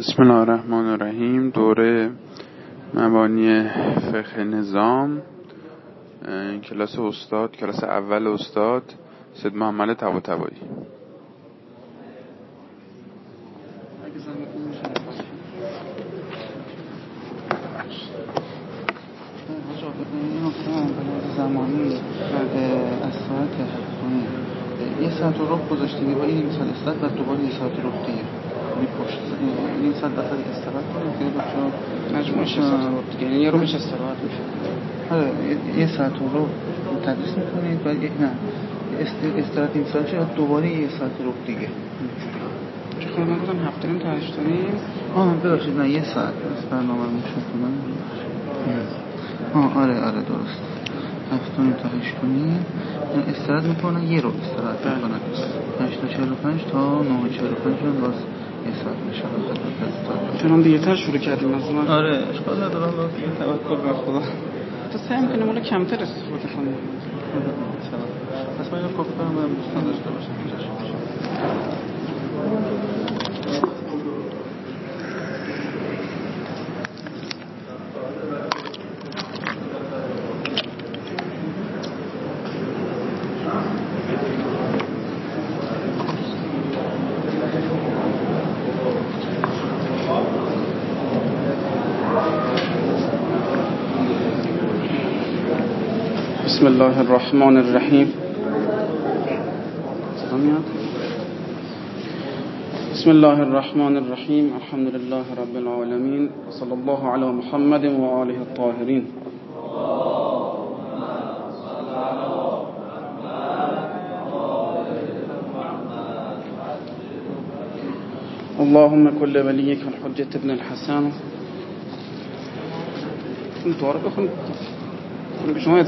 بسم الله الرحمن الرحیم دوره مبانی فقه نظام کلاس استاد کلاس اول استاد سید محمد تبا زمانی از یه ساعت رو گذاشتیم با این ساعت و دوباره یه ساعت رخ دیگه. ساعت دفعه استراحت کنیم که بچه‌ها مجموعش ساعت رو دیگه یعنی یه روش استراحت میشه. آره یه ساعت رو تدریس می‌کنید و نه. استراحت این ساعت شد دوباره یه ساعت رو دیگه. چون من گفتم هفته نیم تا هشت نیم آه ببخشید نه یه ساعت. از برنامه رو شد آه آره آره درست. هفت نیم تا هشت نیم استراحت می‌کنن یه رو استراحت می‌کنن تا و پنج تا نه چهل و پنج هم باز ساعت میشه چون دیگه شروع کردیم از من. آره اشکال نداره حالا توکل بر خدا. تو سعی می‌کنیم اون کمتر استفاده کنیم پس من اینو کپی کنم برم دوستان داشته باشم الله الرحمن الرحيم بسم الله الرحمن الرحيم الحمد لله رب العالمين وصلى الله على محمد وآله الطاهرين اللهم كل وليك الحجة ابن الحسن أنتوا عارف اخوان شو هاي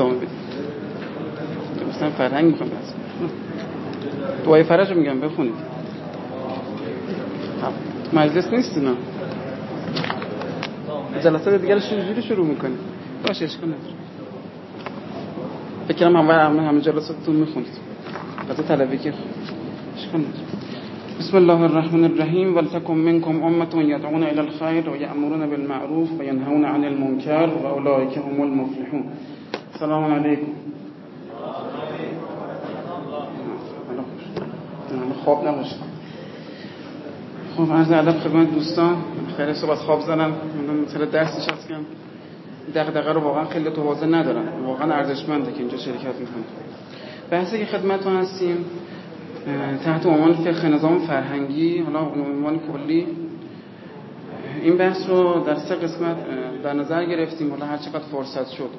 مثلا فرهنگ می‌خوام بس دعای فرج رو میگم بخونید. مجلس نیست اینا. جلسات دیگر چجوری شروع می‌کنید باشه اشکال نداره. فکرم همه همه همه جلساتتون می‌خونید. قضا طلبی که اشکال نداره. بسم الله الرحمن الرحیم. ولتکن منکم امه یدعون الى الخير ويأمرون بالمعروف وينهون عن المنكر واولئك هم المفلحون. سلام علیکم. خواب نباشه. خب عرض ادب خدمت دوستان. خیلی صبح از خواب من مثلا درس نشستم دغدغه رو واقعا خیلی تو حوزه ندارم. واقعا ارزشمنده که اینجا شرکت می‌کنم. بحثی که خدمتتون هستیم تحت عنوان فقه نظام فرهنگی حالا عنوان کلی این بحث رو در سه قسمت در نظر گرفتیم. حالا هر چقدر فرصت شد.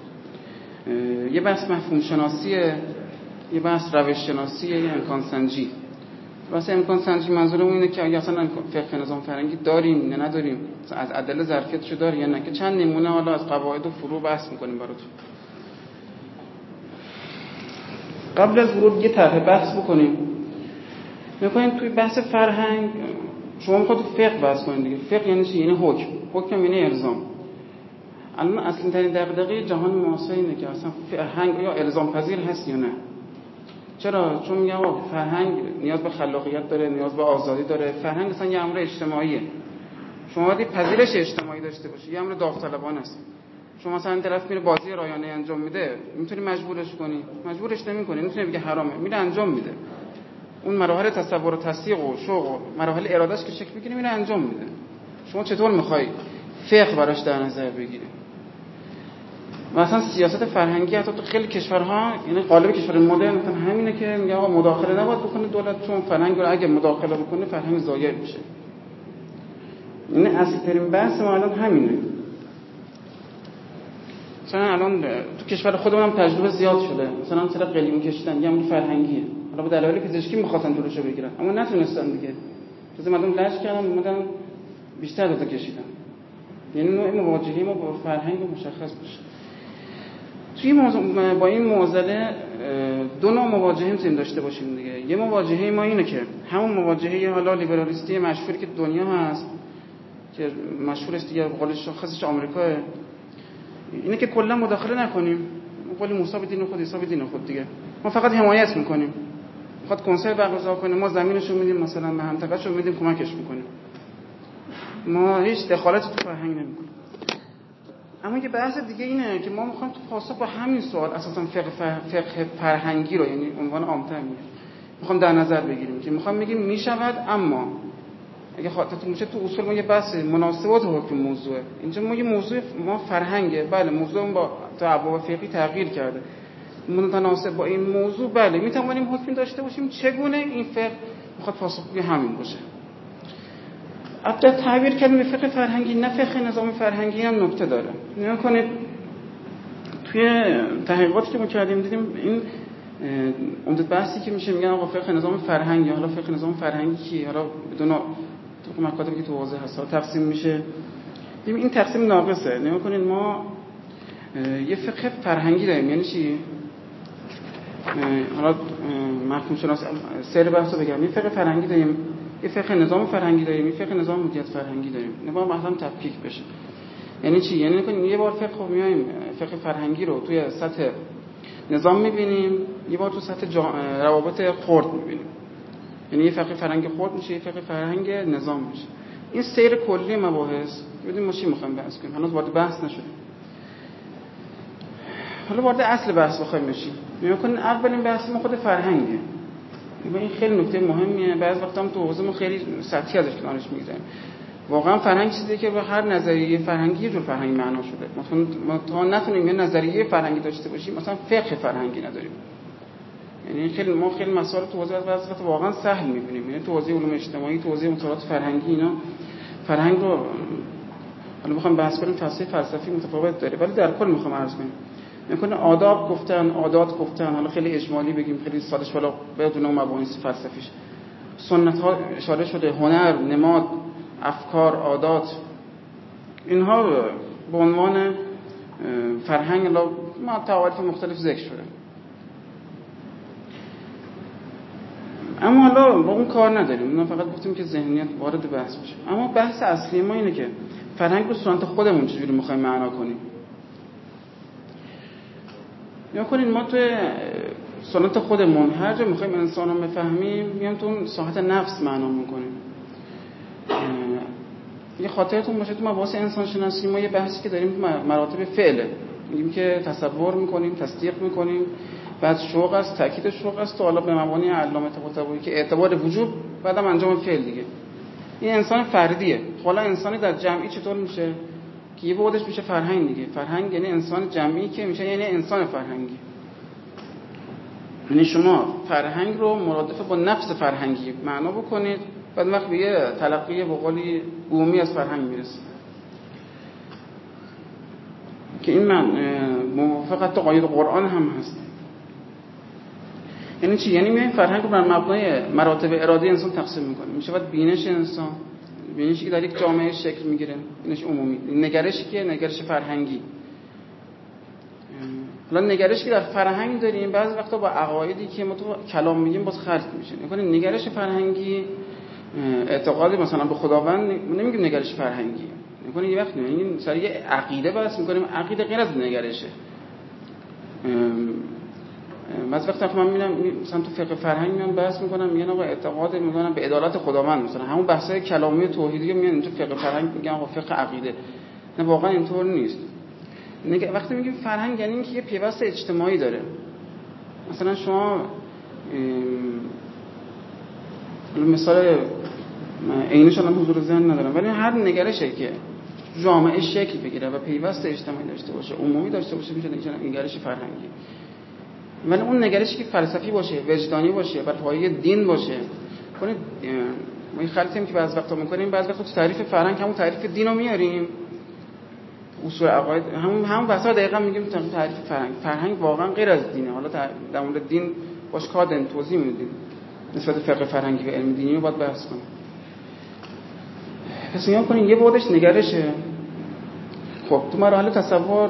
یه بحث مفهوم شناسیه یه بحث روش شناسیه یه امکان سنجی واسه امکان سنجی منظورم اینه که آیا اصلا فقه نظام فرهنگی داریم نه نداریم از عدل ظرفیتشو داری یا نه؟ که چند نمونه حالا از قواعد و فروع بحث می‌کنیم براتون. قبل از ورود یه طرح بحث بکنیم. می‌کنیم توی بحث فرهنگ شما می‌خواد فقه بحث کنید دیگه. فقه یعنی چی؟ یعنی حکم. حکم یعنی الزام. الان اصلی ترین دغدغه جهان معاصر اینه که اصلا فرهنگ یا الزام پذیر هست یا نه. چرا؟ چون میگم فرهنگ نیاز به خلاقیت داره نیاز به آزادی داره. فرهنگ اصلا یه امر اجتماعیه. شما باید پذیرش اجتماعی داشته باشی. یه امر داوطلبانه است. شما مثلا طرف میره بازی رایانه انجام میده می‌تونی مجبورش کنی. مجبورش نمی‌کنی می‌تونی بگه حرامه. میره انجام میده. اون مراحل تصور و تصدیق و شوق و مراحل ارادهش که شکل می‌گیره میره انجام میده. شما چطور می‌خوای فقه براش در نظر بگیری؟ مثلا سیاست فرهنگی حتی تو خیلی کشورها یعنی قالب کشور مدرن مثلا همینه که میگه آقا مداخله نباید بکنه دولت چون فرهنگ رو اگه مداخله بکنه فرهنگ ضایع میشه. این اصلی ترین بحث ما الان همینه. مثلا الان تو کشور خودمون هم تجربه زیاد شده. مثلا مثلا قلیون کشیدن یه امر فرهنگیه. حالا به دلایل پزشکی می‌خواستن جلوشو بگیرن اما نتونستن دیگه. جز مردم لج کردن اومدن بیشتر داده کشیدن. یعنی نوع مواجهه ما با فرهنگ مشخص باشه توی با این معضله دو نوع مواجهه می‌تونیم داشته باشیم دیگه. یه مواجهه ما اینه که همون مواجهه حالا لیبرالیستی مشهوری که دنیا هست که مشهور است دیگه قول شاخصش آمریکا اینه که کلا مداخله نکنیم. قول موسی به دین خود به دین خود دیگه. ما فقط حمایت می‌کنیم. می‌خواد کنسرت برگزار کنه. ما زمینش رو میدیم مثلا منطقه‌ش رو میدیم کمکش می‌کنیم ما هیچ دخالتی تو فرهنگ نمی‌کنیم. اما یه بحث دیگه اینه که ما می‌خوایم تو پاسخ با همین سوال اساسا فقه, فقه فرهنگی رو یعنی عنوان عامتر میگیم می‌خوام در نظر بگیریم که می‌خوام بگیم می‌شود اما اگه خاطرتون باشه تو اصول ما یه بحث مناسبات حکم موضوعه. اینجا ما یه موضوع ما فرهنگه. بله موضوع با تو ابواب فقهی تغییر کرده. متناسب با این موضوع بله می‌توانیم حکم داشته باشیم چگونه این فقه می‌خواد پاسخگوی همین باشه. البته تعبیر کردن به فقه فرهنگی نه فقه نظام فرهنگی هم نکته داره. نگاه کنید توی تحقیقاتی که ما کردیم دیدیم این عمدت بحثی که میشه میگن آقا فقه نظام فرهنگی حالا فقه نظام فرهنگی کی حالا بدون تو مکاتبی که تو واضح هست تقسیم میشه. این تقسیم ناقصه. نگاه کنید ما یه فقه فرهنگی داریم. یعنی چی؟ حالا مفهوم شناس سر بحث رو بگم. یه فقه فرهنگی داریم. یه فقه نظام فرهنگی داریم یه فقه نظام مدیریت فرهنگی داریم. نبا مثلا تفکیک بشه. یعنی چی؟ یعنی کنیم یه بار فقه خب میایم فقه فرهنگی رو توی سطح نظام می‌بینیم یه بار تو سطح روابط خرد می‌بینیم. یعنی یه فقه فرهنگ خرد میشه یه فقه فرهنگ نظام میشه. این سیر کلی مباحث ببینیم ما چی می‌خوایم بحث کنیم. هنوز وارد بحث نشدیم. حالا وارد اصل بحث بخوایم بشیم. نگاه کنین اولین بحث ما خود فرهنگه. این خیلی نکته مهمیه. بعض وقتا هم تو حوزه ما خیلی سطحی ازش کنارش می‌گذاریم واقعا فرهنگ چیزی که به هر نظریه فرهنگی یه جور فرهنگی معنا شده. مثلا ما تا نتونیم یه نظریه فرهنگی داشته باشیم مثلا فقه فرهنگی نداریم. یعنی خیلی ما خیلی مسائل تو حوزه بعضی وقت واقعا سهل می‌بینیم. یعنی تو حوزه علوم اجتماعی تو حوزه مطالعات فرهنگی اینا فرهنگ رو حالا بخوام بحث کنیم تفسیر فلسفی متفاوت داره ولی در کل می‌خوام عرض کنم. می‌کنه آداب گفتن عادات گفتن. حالا خیلی اجمالی بگیم خیلی سادهش بالا بدون اون مباحث فلسفیش. سنت ها اشاره شده هنر نماد افکار عادات اینها به عنوان فرهنگ لا ما تعاریف مختلف ذکر شده. اما حالا با اون کار نداریم. ما فقط گفتیم که ذهنیت وارد بحث بشه. اما بحث اصلی ما اینه که فرهنگ رو سنت خودمون چجوری می‌خوایم معنا کنیم؟ یا کنین ما توی سنت خودمون هر جا می‌خوایم انسان رو بفهمیم میام تو ساحت نفس معنا می‌کنیم. یه خاطرتون باشه تو مباحث انسان شناسی ما یه بحثی که داریم مراتب فعله میگیم که تصور می‌کنیم تصدیق می‌کنیم بعد شوق است تاکید شوق است تو حالا به مبانی علامه طباطبایی که اعتبار وجوب بعدم انجام فعل دیگه. این انسان فردیه. حالا انسانی در جمعی چطور میشه؟ که یه بودش میشه فرهنگ دیگه. فرهنگ یعنی انسان جمعی که میشه یعنی انسان فرهنگی. یعنی شما فرهنگ رو مرادف با نفس فرهنگی معنا بکنید بعد وقت به یه تلقی بقولی بومی از فرهنگ می‌رسه. که این من موافقت قاید قرآن هم هست. یعنی چی؟ یعنی میایم فرهنگ رو بر مبنای مراتب اراده انسان تقسیم می‌کنیم میشه بینش انسان بینشی که در یک جامعه شکل می‌گیره. بینش عمومی. نگرشی که نگرش فرهنگی. حالا نگرشی که در فرهنگ داریم بعضی وقتا با عقایدی که ما تو کلام میگیم باز خلط میشه. یعنی نگرش فرهنگی اعتقادی مثلا به خداوند نمیگیم نگرش فرهنگی می‌کنه یه وقت این سر یه عقیده بس می‌کنیم عقیده غیر از نگرشه. بعضی وقتا من می‌بینم مثلا تو فقه فرهنگ میان بحث می‌کنم میگن آقا اعتقاد می‌کنم به عدالت خداوند مثلا. همون بحثای کلامی توحیدی میان اینجا فقه فرهنگ میگن آقا فقه عقیده. نه واقعا اینطور نیست. وقتی میگیم فرهنگ یعنی اینکه یه پیوست اجتماعی داره. مثلا شما مثال عینش الان حضور ذهن ندارم ولی هر نگرشه که جامعه شکل بگیره و پیوست اجتماعی داشته باشه عمومی داشته باشه میشه نگرش فرهنگی. ولی اون نگرشی که فلسفی باشه وجدانی باشه بر پایه دین باشه. کنید ما این خلطیم که بعض وقتا می‌کنیم بعض وقتا تو تعریف فرهنگ همون تعریف دین رو میاریم. اصول عقاید همون همون بحثا دقیقا میگیم تعریف فرهنگ. فرهنگ واقعا غیر از دینه. حالا در مورد دین باش کادن توضیح میدیم. نسبت فقه فرهنگی و علم دینی رو باید بحث کنیم. پس نگاه کنیم یه بودش نگرشه. خب تو مراحل تصور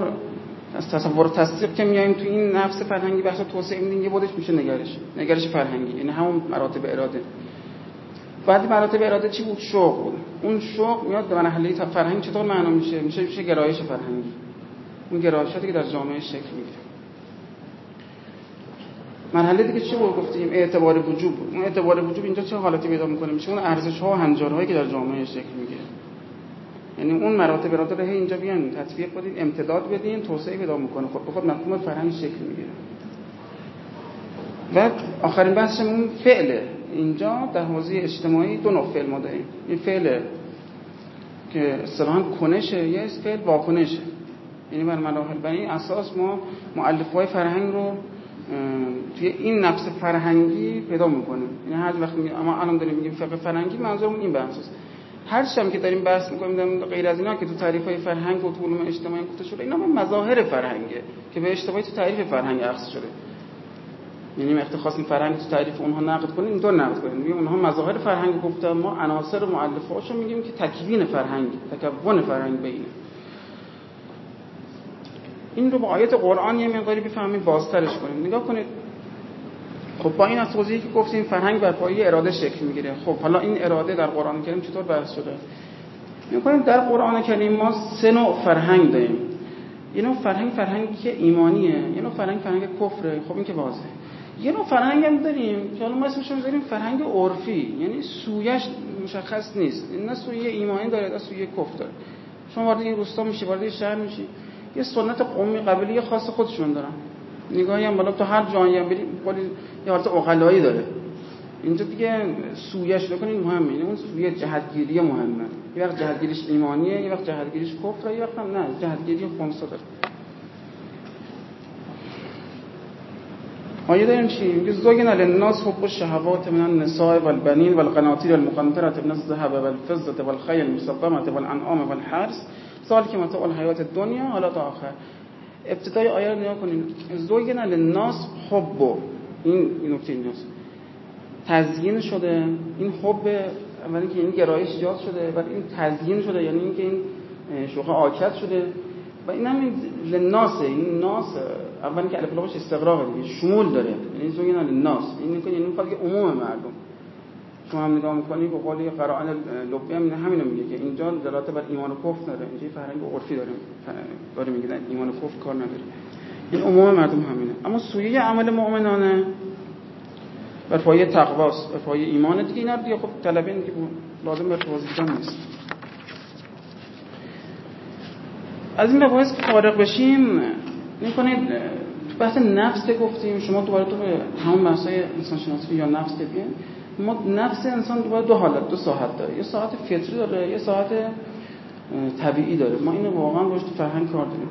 از تصور تصدیق که میایم تو این نفس فرهنگی بحث توسعه میدیم یه بودش میشه نگرش نگرش فرهنگی. یعنی همون مراتب اراده. بعد مراتب اراده چی بود؟ شوق بود. اون شوق میاد به مرحله تا فرهنگ چطور معنا میشه؟ میشه میشه گرایش فرهنگی. اون گرایشاتی که در جامعه شکل می‌گیره. مرحله دیگه چی بود؟ گفتیم اعتبار وجوب اون اعتبار وجوب اینجا چه حالتی پیدا می‌کنه؟ میشه اون ارزش ها و هنجارهایی که در جامعه شکل می‌گیره. یعنی اون مراتب را داره اینجا بیان تطبیق بدین امتداد بدین توسعه پیدا می‌کنه. خود به خود مفهوم فرهنگ شکل می‌گیره. و آخرین بحثم اون فعله اینجا در حوزه اجتماعی دو نوع فعل ما داریم. این فعل که اصطلاحا کنشه یه فعل واکنشه. یعنی بر مراحل بر این اساس ما مؤلف های فرهنگ رو توی این نفس فرهنگی پیدا می‌کنیم. یعنی هر وقت اما الان داریم میگیم فقه فرهنگی منظورمون این بحث است. هر چیم که داریم بحث می‌کنیم غیر از اینا که تو تعریف های فرهنگ و علوم اجتماعی گفته شده اینا مظاهر فرهنگه که به اشتباهی تو تعریف فرهنگ اخذ شده. یعنی وقتی خواستیم فرهنگ تو تعریف اونها نقد کنیم دو نقد کنیم. میگیم اونها مظاهر فرهنگ گفتن ما عناصر مؤلفه‌هاشو میگیم که تکوین فرهنگ تکون فرهنگ بینه این رو با آیت قرآن یه مقداری بفهمیم بازترش کنیم. نگاه کنید. خب با این از توضیحی که گفتیم فرهنگ بر پایه اراده شکل می‌گیره. خب حالا این اراده در قرآن کریم چطور بحث شده میگیم در قرآن کریم ما سه نوع فرهنگ داریم. یه نوع فرهنگ فرهنگی که ایمانیه یه نوع فرهنگ فرهنگ کفره. خب این که واضحه. یه نوع فرهنگ هم داریم که حالا ما اسمش رو می‌ذاریم فرهنگ عرفی. یعنی سویش مشخص نیست. نه سویه ایمانی داره نه سویه کفر داره. شما وارد این روستا میشی وارد شهر میشی. یه سنت قومی قبلی خاص خودشون دارن. نگاهی هم تو هر جایی هم بریم یه حالت اقلایی داره. اینجا دیگه سویش بکنین مهمه. یعنی اون سویه جهتگیری مهمه. یه وقت جهتگیریش ایمانیه یه وقت جهتگیریش کفره یه وقت هم نه جهتگیری خمسه داره. آیه داریم چی؟ میگه زوگن للناس حب الشهوات من النساء والبنين والقناطير المقنطرة من الذهب والفضة والخيل المسطمة والأنعام والحرث. ذلك متاع الحیات دنیا حالا تا آخر. ابتدای آیه رو نگاه کنید زوگن للناس حب این نکته اینجاست. تزیین شده این حب اولی که این گرایش ایجاد شده و این تزیین شده یعنی اینکه این شوخه آکد شده. و این هم لناس این ناس اولی که الف لامش استقراق دیگه شمول داره. یعنی زوگن للناس این که یعنی می‌خواد که عموم مردم. شما هم نگاه می‌کنی به قول قرائن لبی هم همین رو میگه که اینجا دلالت بر ایمان و کفر نداره. اینجا فرهنگ عرفی داره داره میگه ایمان و کفر کار نداره. این عموم مردم همینه. اما سویه عمل مؤمنانه. بر پایه تقواست بر پایه ایمان دیگه اینا دیگه خب طلبین که لازم بر توضیح نیست. از این مباحث که فارغ بشیم می‌کنید تو بحث نفس گفتیم شما دوباره تو همون بحثای انسان شناسی یا نفس بیان ما نفس انسان دوباره دو حالت دو ساعت داره. یه ساعت فطری داره یه ساعت طبیعی داره. ما اینو واقعا روش تو فرهنگ کار داریم.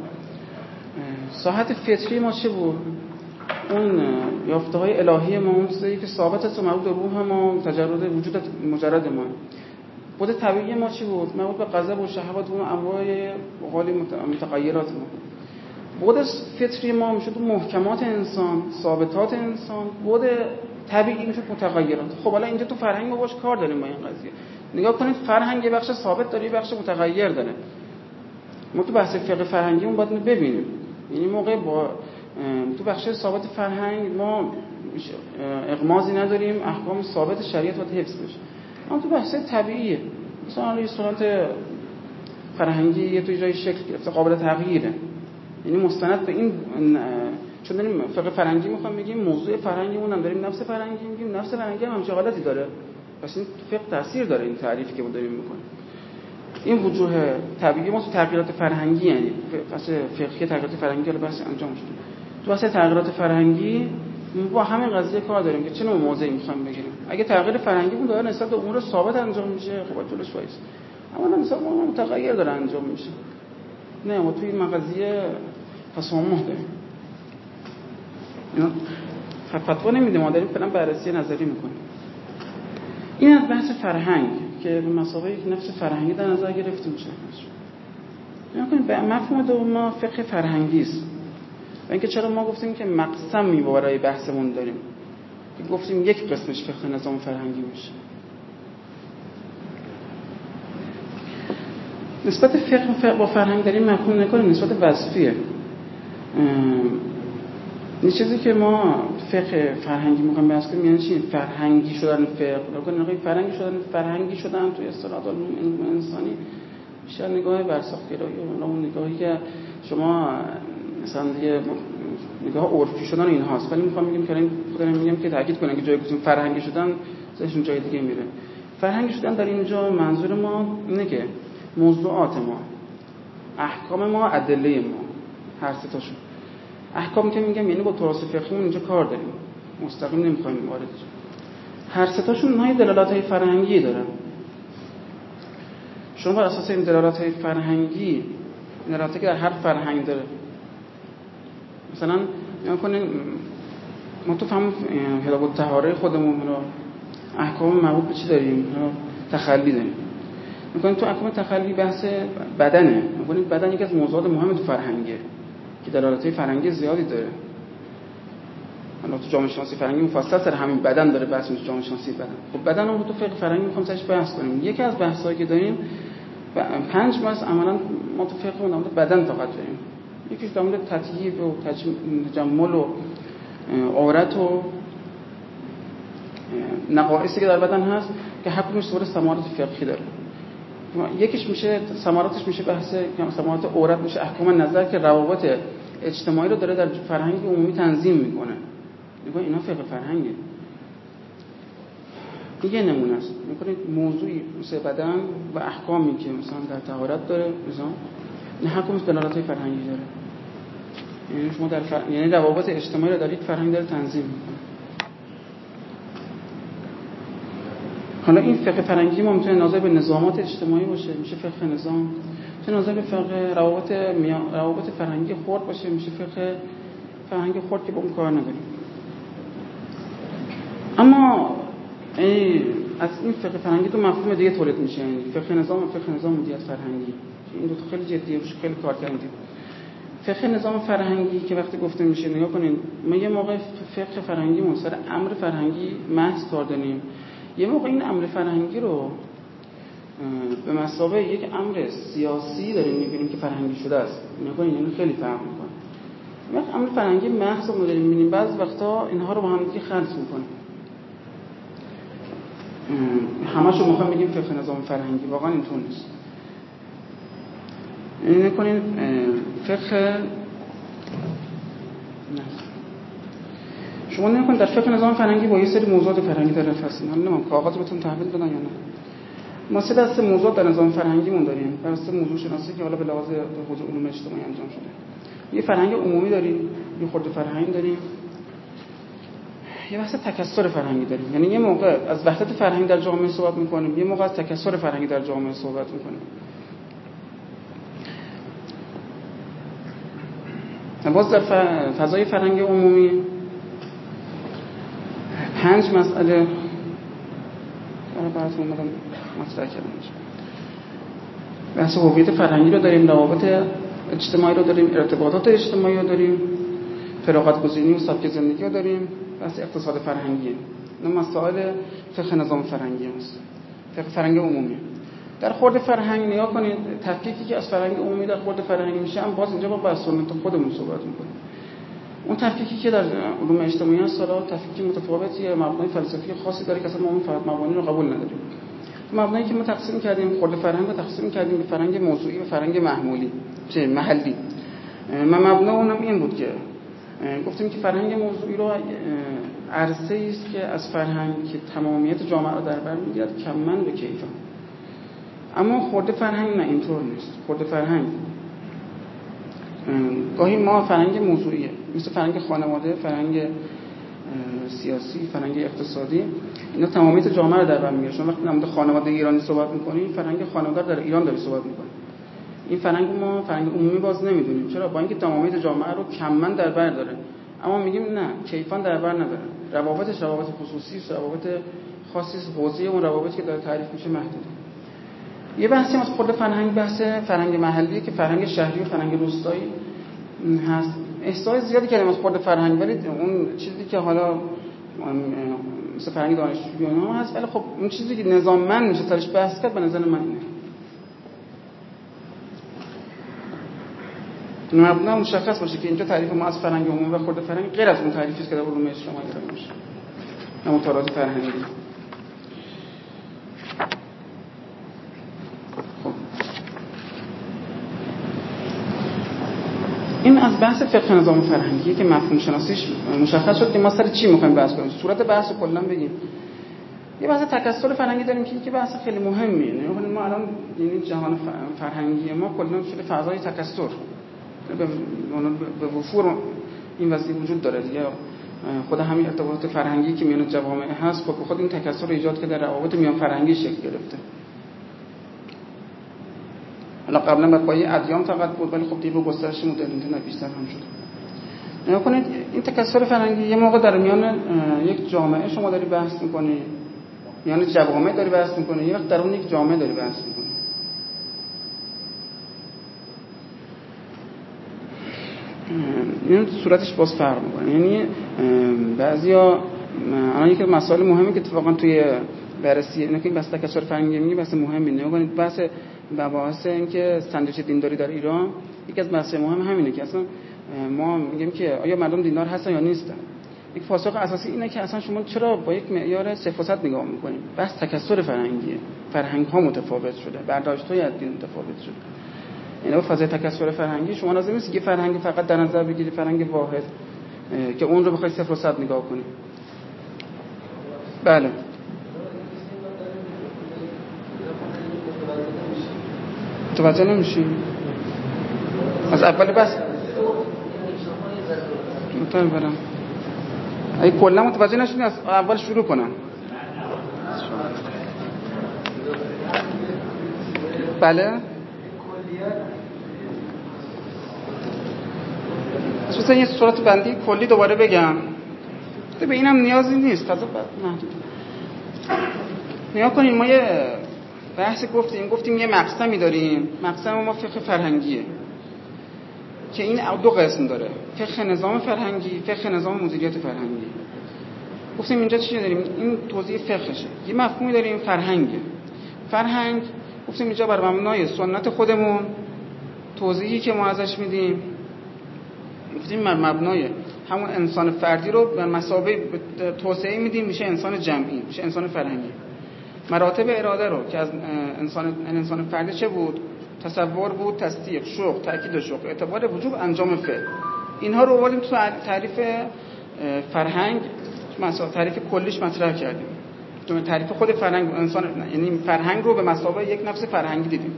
ساعت فطری ما چه بود؟ اون یافته های الهی ما اون چیزی که ثابت است مربوط به روح ما تجرد وجود مجرد ما. بود طبیعی ما چی بود؟ مربوط به غضب و شهوات و انواع قالی متغیرات ما. بود فطری ما میشه تو محکمات انسان ثابتات انسان. بود طبیعی میشه متغیرات. خب حالا اینجا تو فرهنگ ما باش کار داریم با این قضیه. نگاه کنید فرهنگ بخش ثابت داره بخش متغیر داره. ما تو بحث فقه فرهنگی اون باید ببینیم. یعنی موقع با تو بخش ثابت فرهنگ ما اغمازی نداریم احکام ثابت شریعت باید حفظ بشه. اما تو بحث طبیعیه. مثلا یه صورت فرهنگی یه توی جای شکل گرفته قابل تغییره. یعنی مستند به این چون داریم فقه فرهنگی می‌خوام بگیم موضوع فرهنگی هم داریم نفس فرهنگی میگیم. نفس فرهنگی هم همچه غلطی داره. پس این فقه تاثیر داره این تعریفی که ما داریم می‌کنیم. این وجوه طبیعی ما تو تغییرات فرهنگی یعنی پس فقهی تغییرات فرهنگی رو بحث انجام شده. تو واسه تغییرات فرهنگی با همین قضیه کار داریم که چه نوع موضعی می‌خوام بگیریم. اگه تغییر فرهنگی بود داره نسبت به امور ثابت انجام میشه خب جلوش وایس اما نسبت به متغیر داره انجام میشه. نه ما توی این قضیه تسامح داریم اینا فتوا نمیده ما داریم فعلا بررسی نظری می‌کنیم. این از بحث فرهنگ که به مسابقه یک نفس فرهنگی در نظر گرفتیم میشه نکنید مفهوم دوم ما فقه فرهنگی است. و اینکه چرا ما گفتیم که مقسمی برای بحثمون داریم. که گفتیم یک قسمش فقه نظام فرهنگی میشه. نسبت فقه با فرهنگ داریم مفهوم نکنیم نسبت وصفیه. این چیزی که ما فقه فرهنگی می‌خوایم بحث کنیم یعنی چی؟ فرهنگی شدن فقه. نکنید فرهنگی شدن فرهنگی شدن توی اصطلاحات انسانی بیشتر نگاه برساختگرایی و اون نگاهی که شما مثلا دیگه نگاه عرفی شدن این هاست. ولی می‌خوام بگم که این میگم که تاکید کنم که جای گفتیم فرهنگی شدن ذهنشون جای دیگه میره. فرهنگی شدن در اینجا منظور ما اینه که موضوعات ما احکام ما ادله ما هر سه تاشون. احکام که میگم یعنی با تراث فقهیمون اینجا کار داریم. مستقیم نمی‌خوایم وارد هر سه تاشون های دلالت های فرهنگی دارن. شما بر اساس این دلالت های فرهنگی دلالاتی که در هر فرهنگ داره مثلا کنین ما تو فهم هداب تهاره خودمون رو احکام مربوط به چی داریم؟ تخلی داریم. می‌کنیم تو احکام تخلی بحث بدنه. می‌کنیم بدن یکی از موضوعات مهم تو فرهنگه. که دلالت فرهنگی زیادی داره. حالا تو جامعه شناسی فرهنگی مفصل سر همین بدن داره بحث میشه جامعه شناسی بدن. خب بدن رو تو فقه فرهنگی می‌خوام سرش بحث کنیم. یکی از بحثایی که داریم پنج بحث عملا ما تو فقه اون بدن فقط داریم. یکیش در مورد تطییب و تجمل و عورت و نقایصی که در بدن هست که حکمش صورت سمارات فقهی داره. یکیش میشه سماراتش میشه بحث سمارات عورت میشه احکام نظر که روابط اجتماعی رو داره در فرهنگ عمومی تنظیم می‌کنه. نگاه اینا فقه فرهنگه. یه نمونه است. می‌کنید موضوعی مثل بدن و احکامی که مثلا در طهارت داره مثلا نه حکم دلالت فرهنگی داره. یعنی شما در فر... یعنی روابط اجتماعی رو در یک فرهنگ داره تنظیم می‌کنه. حالا این فقه فرهنگی ما می‌تونه ناظر به نظامات اجتماعی باشه میشه فقه نظام می‌تونه ناظر به فقه روابط. روابط فرهنگی خرد باشه میشه فقه فرهنگی خرد که با اون کار نداریم. اما ای از این فقه فرهنگی تو مفهوم دیگه تولید میشه. یعنی فقه نظام و فقه نظام مدیریت فرهنگی. این دو خیلی جدیه روش خیلی کار کردیم. فقه نظام فرهنگی که وقتی گفته میشه نگاه کنین ما یه موقع فقه فرهنگی سر امر فرهنگی محض کار داریم. یه موقع این امر فرهنگی رو به مسابقه یک امر سیاسی داریم می‌بینیم که فرهنگی شده است. نگاه کنین یعنی خیلی فرق می‌کنه. وقت امر فرهنگی محض رو داریم می‌بینیم. بعض وقتا اینها رو با هم دیگه خلط می‌کنیم. همشو می‌خوام بگیم فقه نظام فرهنگی واقعا اینطور نیست. این کنین فقه شما نکنید در فقه نظام فرهنگی با یه سری موضوعات فرهنگی در هستین حالا نمیم کاغذ بهتون تحویل بدن یا نه. ما سه دسته موضوعات در نظام فرهنگی مون داریم. اساس موضوع شناسی که حالا به لحاظ حوزه علوم اجتماعی انجام شده. یه فرهنگ عمومی داریم یه خورده فرهنگ داریم. یه بحث تکثر فرهنگی داریم. یعنی یه موقع از وحدت فرهنگی در جامعه صحبت می‌کنیم یه موقع از تکثر فرهنگی در جامعه صحبت می‌کنیم. باز در فضای فرهنگ عمومی پنج مسئله براتون اومدم مطرح کردم. بحث هویت فرهنگی رو داریم روابط اجتماعی رو داریم ارتباطات اجتماعی رو داریم فراغت گزینی و سبک زندگی رو داریم. بحث اقتصاد فرهنگی. این مسائل فقه نظام فرهنگی هست. فقه فرهنگ عمومی. در خورد فرهنگ نگاه کنید تفکیکی که از فرهنگ عمومی در خورد فرهنگی میشه هم باز اینجا با بحث خودمون صحبت می‌کنیم. اون تفکیکی که در علوم اجتماعی هست سالا تفکیک متفاوتی مبنای فلسفی خاصی داره که اصلا ما اون مبانی رو قبول نداریم. مبنایی که ما تقسیم کردیم خورد فرهنگ رو تقسیم کردیم به فرهنگ موضوعی و فرهنگ محمولی چه محلی. من مبنا اونم این بود که گفتیم که فرهنگ موضوعی رو عرصه است که از فرهنگ که تمامیت جامعه رو در بر می‌گیرد کمن به کیفا اما خورده فرهنگ نه اینطور نیست. خورده فرهنگ گاهی ما فرهنگ موضوعیه. مثل فرهنگ خانواده فرهنگ سیاسی فرهنگ اقتصادی. اینا تمامیت جامعه رو در بر می‌گیره شما وقتی نمود خانواده ایرانی صحبت می‌کنی فرهنگ خانواده در ایران داری صحبت می‌کنی. این فرهنگ ما فرهنگ عمومی باز نمی‌دونیم. چرا؟ با اینکه تمامیت جامعه رو کمن در بر داره. اما میگیم نه کیفان در بر نداره. روابطش روابط خصوصی روابط خاصی حوزه اون روابطی که داره تعریف میشه محدوده. یه بحثی از خود فرهنگ بحث فرهنگ محلی که فرهنگ شهری و فرهنگ روستایی هست. احساس زیادی کردیم از خود فرهنگ ولی اون چیزی که حالا مثل فرهنگ دانشجویان هست ولی خب اون چیزی که نظاممند میشه سرش بحث کرد به نظر من اینه. مبنا مشخص باشه که اینجا تعریف ما از فرهنگ عمومی و خود فرهنگ غیر از اون تعریفی است که در علوم اجتماعی ارائه میشه. نه فرهنگی خب. این از بحث فقه نظام فرهنگی که مفهوم شناسیش مشخص شد که ما سر چی می‌خوایم بحث کنیم؟ صورت بحث کلا بگیم. یه بحث تکثر فرهنگی داریم که یه بحث خیلی مهمیه. یعنی ما الان یعنی جهان فرهنگی ما کلا شده فضای تکثر. به وفور این وضعی وجود داره دیگه. خود همین ارتباطات فرهنگی که میان جوامع هست خب خود این تکثر رو ایجاد کرده روابط میان فرهنگی شکل گرفته. حالا قبلا بر پایه ادیان فقط بود ولی خب به گسترش مدرنیته بیشتر هم شد. نگاه کنید این تکثر فرهنگی یه موقع در میان یک جامعه شما داری بحث می‌کنی میان جوامع داری بحث می‌کنی یه وقت در اون یک جامعه داری بحث می‌کنی. این صورتش باز فرق می‌کنه. یعنی بعضیا الان یک مسائل مهمی که اتفاقا توی بررسی اینه که بحث تکثر فرهنگی میگه بحث مهمی. نه کنید بحث مباحث این که سندویچ دینداری در ایران یکی از بحث مهم همینه که اصلا ما میگیم که آیا مردم دیندار هستن یا نیستن؟ یک پاسخ اساسی اینه که اصلا شما چرا با یک معیار صفات نگاه می‌کنید؟ بحث تکثر فرهنگیه. فرهنگ ها متفاوت شده. برداشت های دین متفاوت شده. اینا فضای تکثر فرهنگی شما لازم نیست که فرهنگ فقط در نظر بگیری فرهنگ واحد که اون رو بخوای صفر نگاه کنی. بله. متوجه نمیشی؟ از اول بس. متوجه برم. اگه کلا متوجه نشدی از اول شروع کنم. بله. مثلا یه صورت بندی کلی دوباره بگم. به اینم نیازی نیست. تازه نیا کنیم ما یه بحث گفتیم گفتیم یه مقسمی داریم. مقسم ما فقه فرهنگیه. که این دو قسم داره. فقه نظام فرهنگی فقه نظام مدیریت فرهنگی. گفتیم اینجا چی داریم؟ این توضیح فقهشه. یه مفهومی داریم فرهنگه. فرهنگ گفتیم اینجا بر مبنای سنت خودمون. توضیحی که ما ازش میدیم. گفتیم بر مبنای همون انسان فردی رو به مسابقه توسعه میدیم. میشه انسان جمعی میشه انسان فرهنگی. مراتب اراده رو که از انسان انسان فردی چه بود؟ تصور بود تصدیق شوق تاکید شوق اعتبار وجوب انجام فعل. اینها رو آوردیم تو تعریف فرهنگ. مثلا تعریف کلیش مطرح کردیم. تو تعریف خود فرهنگ انسان یعنی فرهنگ رو به مسابقه یک نفس فرهنگی دیدیم.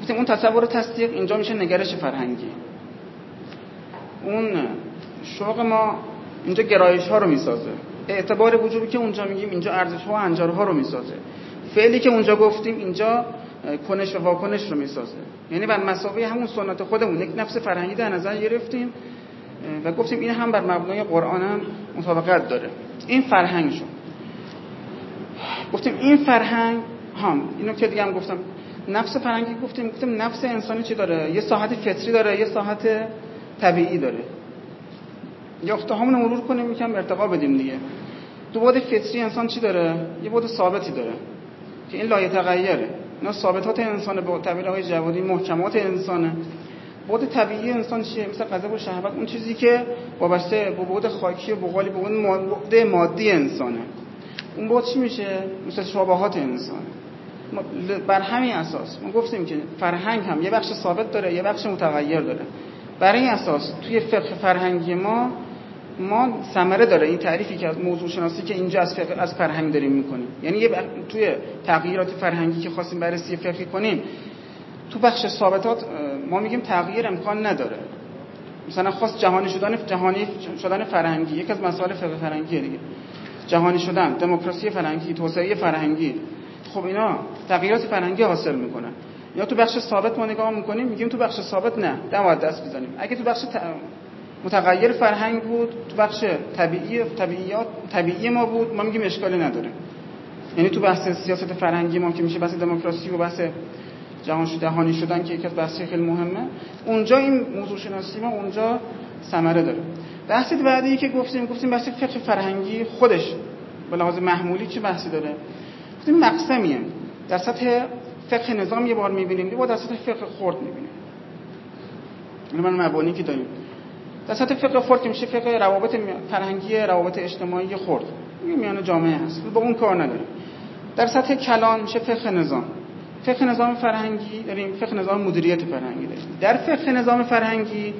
گفتیم اون تصور تصدیق اینجا میشه نگرش فرهنگی. اون شوق ما اینجا گرایش ها رو می‌سازه. اعتبار وجوبی که اونجا میگیم اینجا ارزش ها و انجار ها رو می‌سازه. فعلی که اونجا گفتیم اینجا کنش و واکنش رو می‌سازه. یعنی بر مسابقه همون سنت خودمون یک نفس فرهنگی در نظر گرفتیم و گفتیم این هم بر مبنای قرآن هم مطابقت داره. این فرهنگ شد. گفتیم این فرهنگ هم اینو که دیگه هم گفتم. نفس فرهنگی گفتیم گفتیم نفس انسانی چی داره؟ یه ساحت فطری داره یه ساحت طبیعی داره. یا همون مرور کنیم یکم ارتقا بدیم دیگه. دو بود فطری انسان چی داره؟ یه بود ثابتی داره که این لایه تغییره. اینا ثابتات انسان به تعبیر های جوادی محکمات انسانه. بود طبیعی انسان چیه؟ مثل غضب و شهوت. اون چیزی که وابسته به بود خاکی و بقالی به بود مادی انسانه. اون بود چی میشه؟ مثل شباهات انسان. بر همین اساس. ما گفتیم که فرهنگ هم یه بخش ثابت داره یه بخش متغیر داره. بر این اساس توی فقه فرهنگی ما ما ثمره داره این تعریفی که از موضوع شناسی که اینجا از فقه از فرهنگ داریم می‌کنیم. یعنی یه توی تغییرات فرهنگی که خواستیم بررسی فقهی کنیم تو بخش ثابتات ما میگیم تغییر امکان نداره. مثلا خواست جهانی شدن جهانی شدن فرهنگی یک از مسائل فقه فرهنگی دیگه. جهانی شدن دموکراسی فرهنگی توسعه فرهنگی. خب اینا تغییرات فرهنگی حاصل می‌کنن. یا تو بخش ثابت ما نگاه می‌کنیم میگیم تو بخش ثابت نه نباید دست بزنیم. اگه تو بخش متغیر فرهنگ بود تو بخش طبیعی طبیعیات طبیعی ما بود ما میگیم اشکالی نداره. یعنی تو بحث سیاست فرهنگی ما که میشه بحث دموکراسی و بحث جهان جهانی شدن که از بحث خیلی مهمه اونجا این موضوع شناسی ما اونجا ثمره داره. بحث بعدی که گفتیم گفتیم بحث فقه فرهنگی خودش به لحاظ محمولی چه بحثی داره؟ گفتیم مقسمیه. در سطح فقه نظام یه بار می‌بینیم یه بار در سطح فقه خرد می‌بینیم. این من مبانی که داریم. در سطح فقه خرد میشه فقه روابط فرهنگی روابط اجتماعی خرد میان جامعه هست. با اون کار نداریم. در سطح کلان میشه فقه نظام. فقه نظام فرهنگی داریم فقه نظام مدیریت فرهنگی داریم. در فقه نظام فرهنگی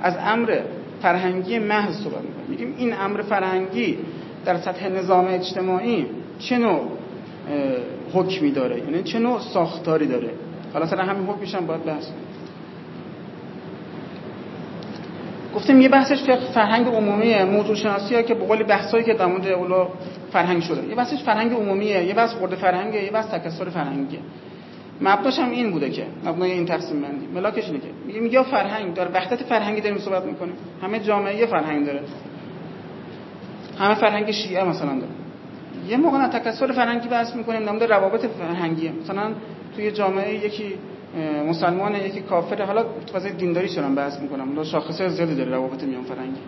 از امر فرهنگی محض صحبت می‌کنیم. میگیم این امر فرهنگی در سطح نظام اجتماعی چه نوع حکمی داره؟ یعنی چه نوع ساختاری داره؟ حالا سر همین حکمش هم باید بحث گفتیم یه بحثش فرهنگ عمومیه موضوع شناسی که به قول بحثایی که در مورد اولا فرهنگ شده. یه بحثش فرهنگ عمومیه یه بحث خورده فرهنگه یه بحث تکثر فرهنگیه. مبناش هم این بوده که مبنای این تقسیم بندی. ملاکش اینه که میگه میگه فرهنگ داره وحدت فرهنگی داریم صحبت می‌کنه همه جامعه فرهنگ داره. همه فرهنگ شیعه مثلا داره. یه موقع تکثر فرهنگی بحث می‌کنیم نمود روابط فرهنگی مثلا توی جامعه یکی مسلمان یکی کافر حالا فضای دینداری شدن بحث می‌کنم؟ دو شاخصه زیادی داره روابط میان فرهنگی.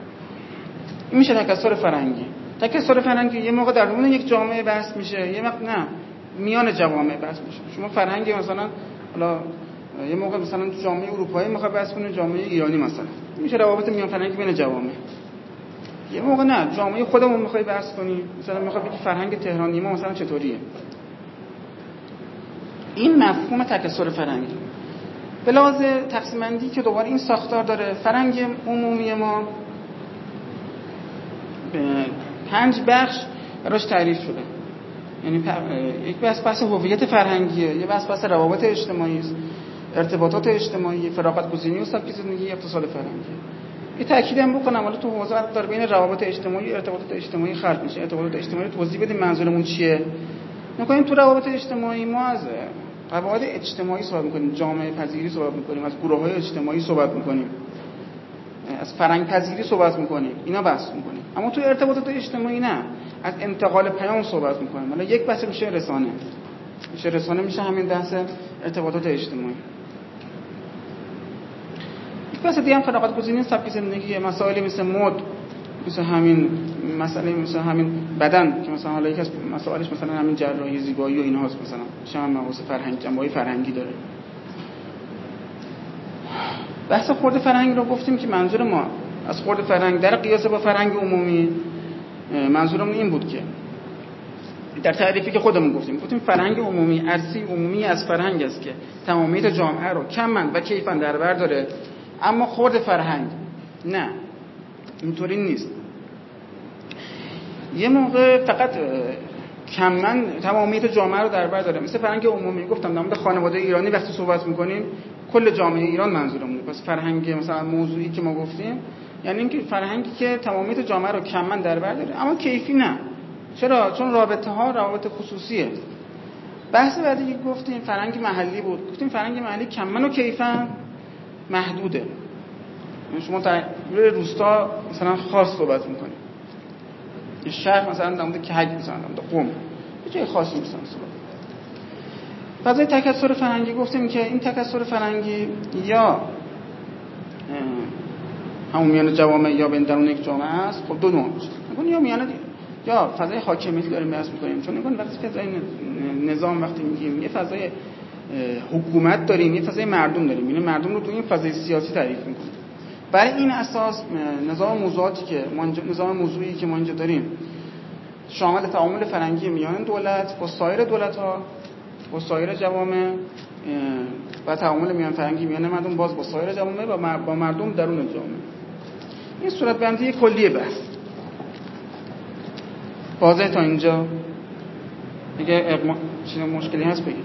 این میشه تکثر فرهنگی. تکثر فرهنگی یه موقع در درون یک جامعه بحث میشه یه وقت نه میان جوامع بحث میشه. شما فرهنگ مثلا حالا یه موقع مثلا تو جامعه اروپایی می‌خواد بحث کنه جامعه ایرانی مثلا. میشه روابط میان فرهنگی بین جوامع. یه موقع نه جامعه خودمون می‌خوای بحث کنی. مثلا می‌خواد بگی فرهنگ تهرانی ما مثلا چطوریه؟ این مفهوم تکثر فرهنگی به لحاظ تقسیم که دوباره این ساختار داره فرهنگ عمومی ما پنج بخش براش تعریف شده. یعنی یک بحث بحث هویت فرهنگیه یه بحث بحث روابط اجتماعی است ارتباطات اجتماعی فراغت گزینی و سبک زندگی اقتصاد فرهنگی. یه تاکید هم بکنم حالا تو حوزه داره بین روابط اجتماعی ارتباطات اجتماعی خلق میشه. ارتباطات اجتماعی توضیح بدیم منظورمون چیه؟ می‌کنیم تو روابط اجتماعی ما از قواعد اجتماعی صحبت می‌کنیم جامعه پذیری صحبت می‌کنیم از گروه های اجتماعی صحبت می‌کنیم از فرنگ پذیری صحبت می‌کنیم اینا بحث می‌کنیم. اما تو ارتباطات اجتماعی نه از انتقال پیام صحبت می‌کنیم. حالا یک بحث میشه رسانه. میشه رسانه میشه همین بحث ارتباطات اجتماعی. یک بحث دیگه هم فراغت گزینی سبک زندگی مسائلی مثل مد. مثل همین مسئله مثل همین بدن که مثلا حالا یکی از مسائلش مثلا همین جراحی زیبایی و اینهاست مثلا. شما مباحث فرهنگ جنبه فرهنگی داره. بحث خورد فرهنگ رو گفتیم که منظور ما از خورد فرهنگ در قیاس با فرهنگ عمومی منظورمون این بود که در تعریفی که خودمون گفتیم گفتیم فرهنگ عمومی ارسی عمومی از فرهنگ است که تمامیت جامعه رو کمن و کیفن در بر داره. اما خورد فرهنگ نه. اینطوری نیست. یه موقع فقط کمن تمامیت جامعه رو در بر داره مثل فرهنگ عمومی گفتم در خانواده ایرانی وقتی صحبت می‌کنیم کل جامعه ایران منظورمونه پس فرهنگ مثلا موضوعی که ما گفتیم یعنی اینکه فرهنگی که تمامیت جامعه رو کمن در بر داره اما کیفی نه. چرا؟ چون رابطه ها روابط خصوصیه. بحث بعدی که گفتیم فرهنگ محلی بود. گفتیم فرهنگ محلی کمن و کیفن؟ محدوده. شما در روستا مثلا خاص صحبت می‌کنید یه شهر مثلا در مورد کهک مثلا در قم یه جای خاصی مثلا صحبت فضای تکثر فرهنگی گفتیم که این تکثر فرهنگی یا همون میان جوامع یا بین درون یک جامعه است خب دو نوع میشه یا میان یا فضای حاکمیتی داریم بحث می‌کنیم. چون نگون وقتی فضای نظام وقتی میگیم یه فضای حکومت داریم یه فضای مردم داریم. یعنی مردم رو تو این فضای سیاسی تعریف می‌کنیم. برای این اساس نظام موضوعاتی که نظام موضوعی که ما اینجا داریم شامل تعامل فرنگی میان دولت با سایر دولت ها با سایر جوامع و تعامل میان فرنگی میان مردم باز با سایر جوامع و با مردم درون جامعه. این صورت بندی کلیه بحث. واضح تا اینجا؟ اگه اقما... چیز مشکلی هست بگید.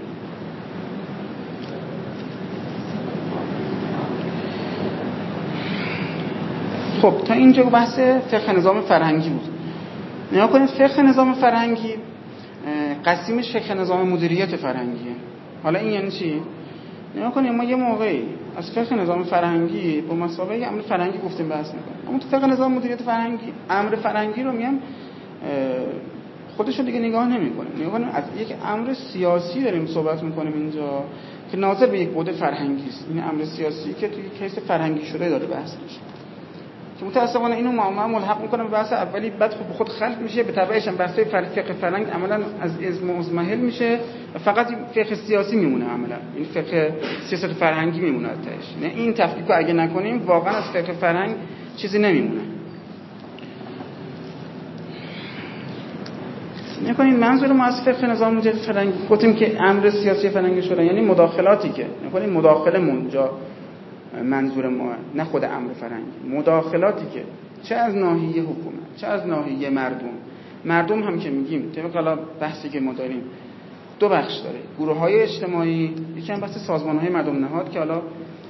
خب تا اینجا بحث فقه نظام فرهنگی بود. نیا کنید فقه نظام فرهنگی قسیمش فقه نظام مدیریت فرهنگیه. حالا این یعنی چی؟ نیا کنید ما یه موقعی از فقه نظام فرهنگی با مسابقه امر فرهنگی گفتیم بحث می‌کنیم اما تو فقه نظام مدیریت فرهنگی امر فرهنگی رو میام خودش رو دیگه نگاه نمی‌کنه نگاه کنیم از یک امر سیاسی داریم صحبت می‌کنیم اینجا که ناظر به یک بود فرهنگی است. این امر سیاسی که توی کیس فرهنگی شده داره بحث میشه. که متاسفانه اینو معما ملحق می‌کنه به بحث اولی بعد خب خود خلق میشه به تبعش هم بحث فقه فرهنگ عملا از مزمحل میشه فقط فقه سیاسی میمونه عملا. این فقه سیاست فرهنگی میمونه تاش نه این تفکیک اگه نکنیم واقعا از فقه فرهنگ چیزی نمیمونه. نکنین منظور ما از فقه نظام مدیریت فرهنگی گفتیم که امر سیاسی فرهنگی شده یعنی مداخلاتی که نکنین مداخله منجا منظور ما نه خود امر فرنگی. مداخلاتی که چه از ناحیه حکومت چه از ناحیه مردم. مردم هم که میگیم طبق حالا بحثی که ما داریم دو بخش داره. گروه های اجتماعی یکی هم بحث سازمان های مردم نهاد که حالا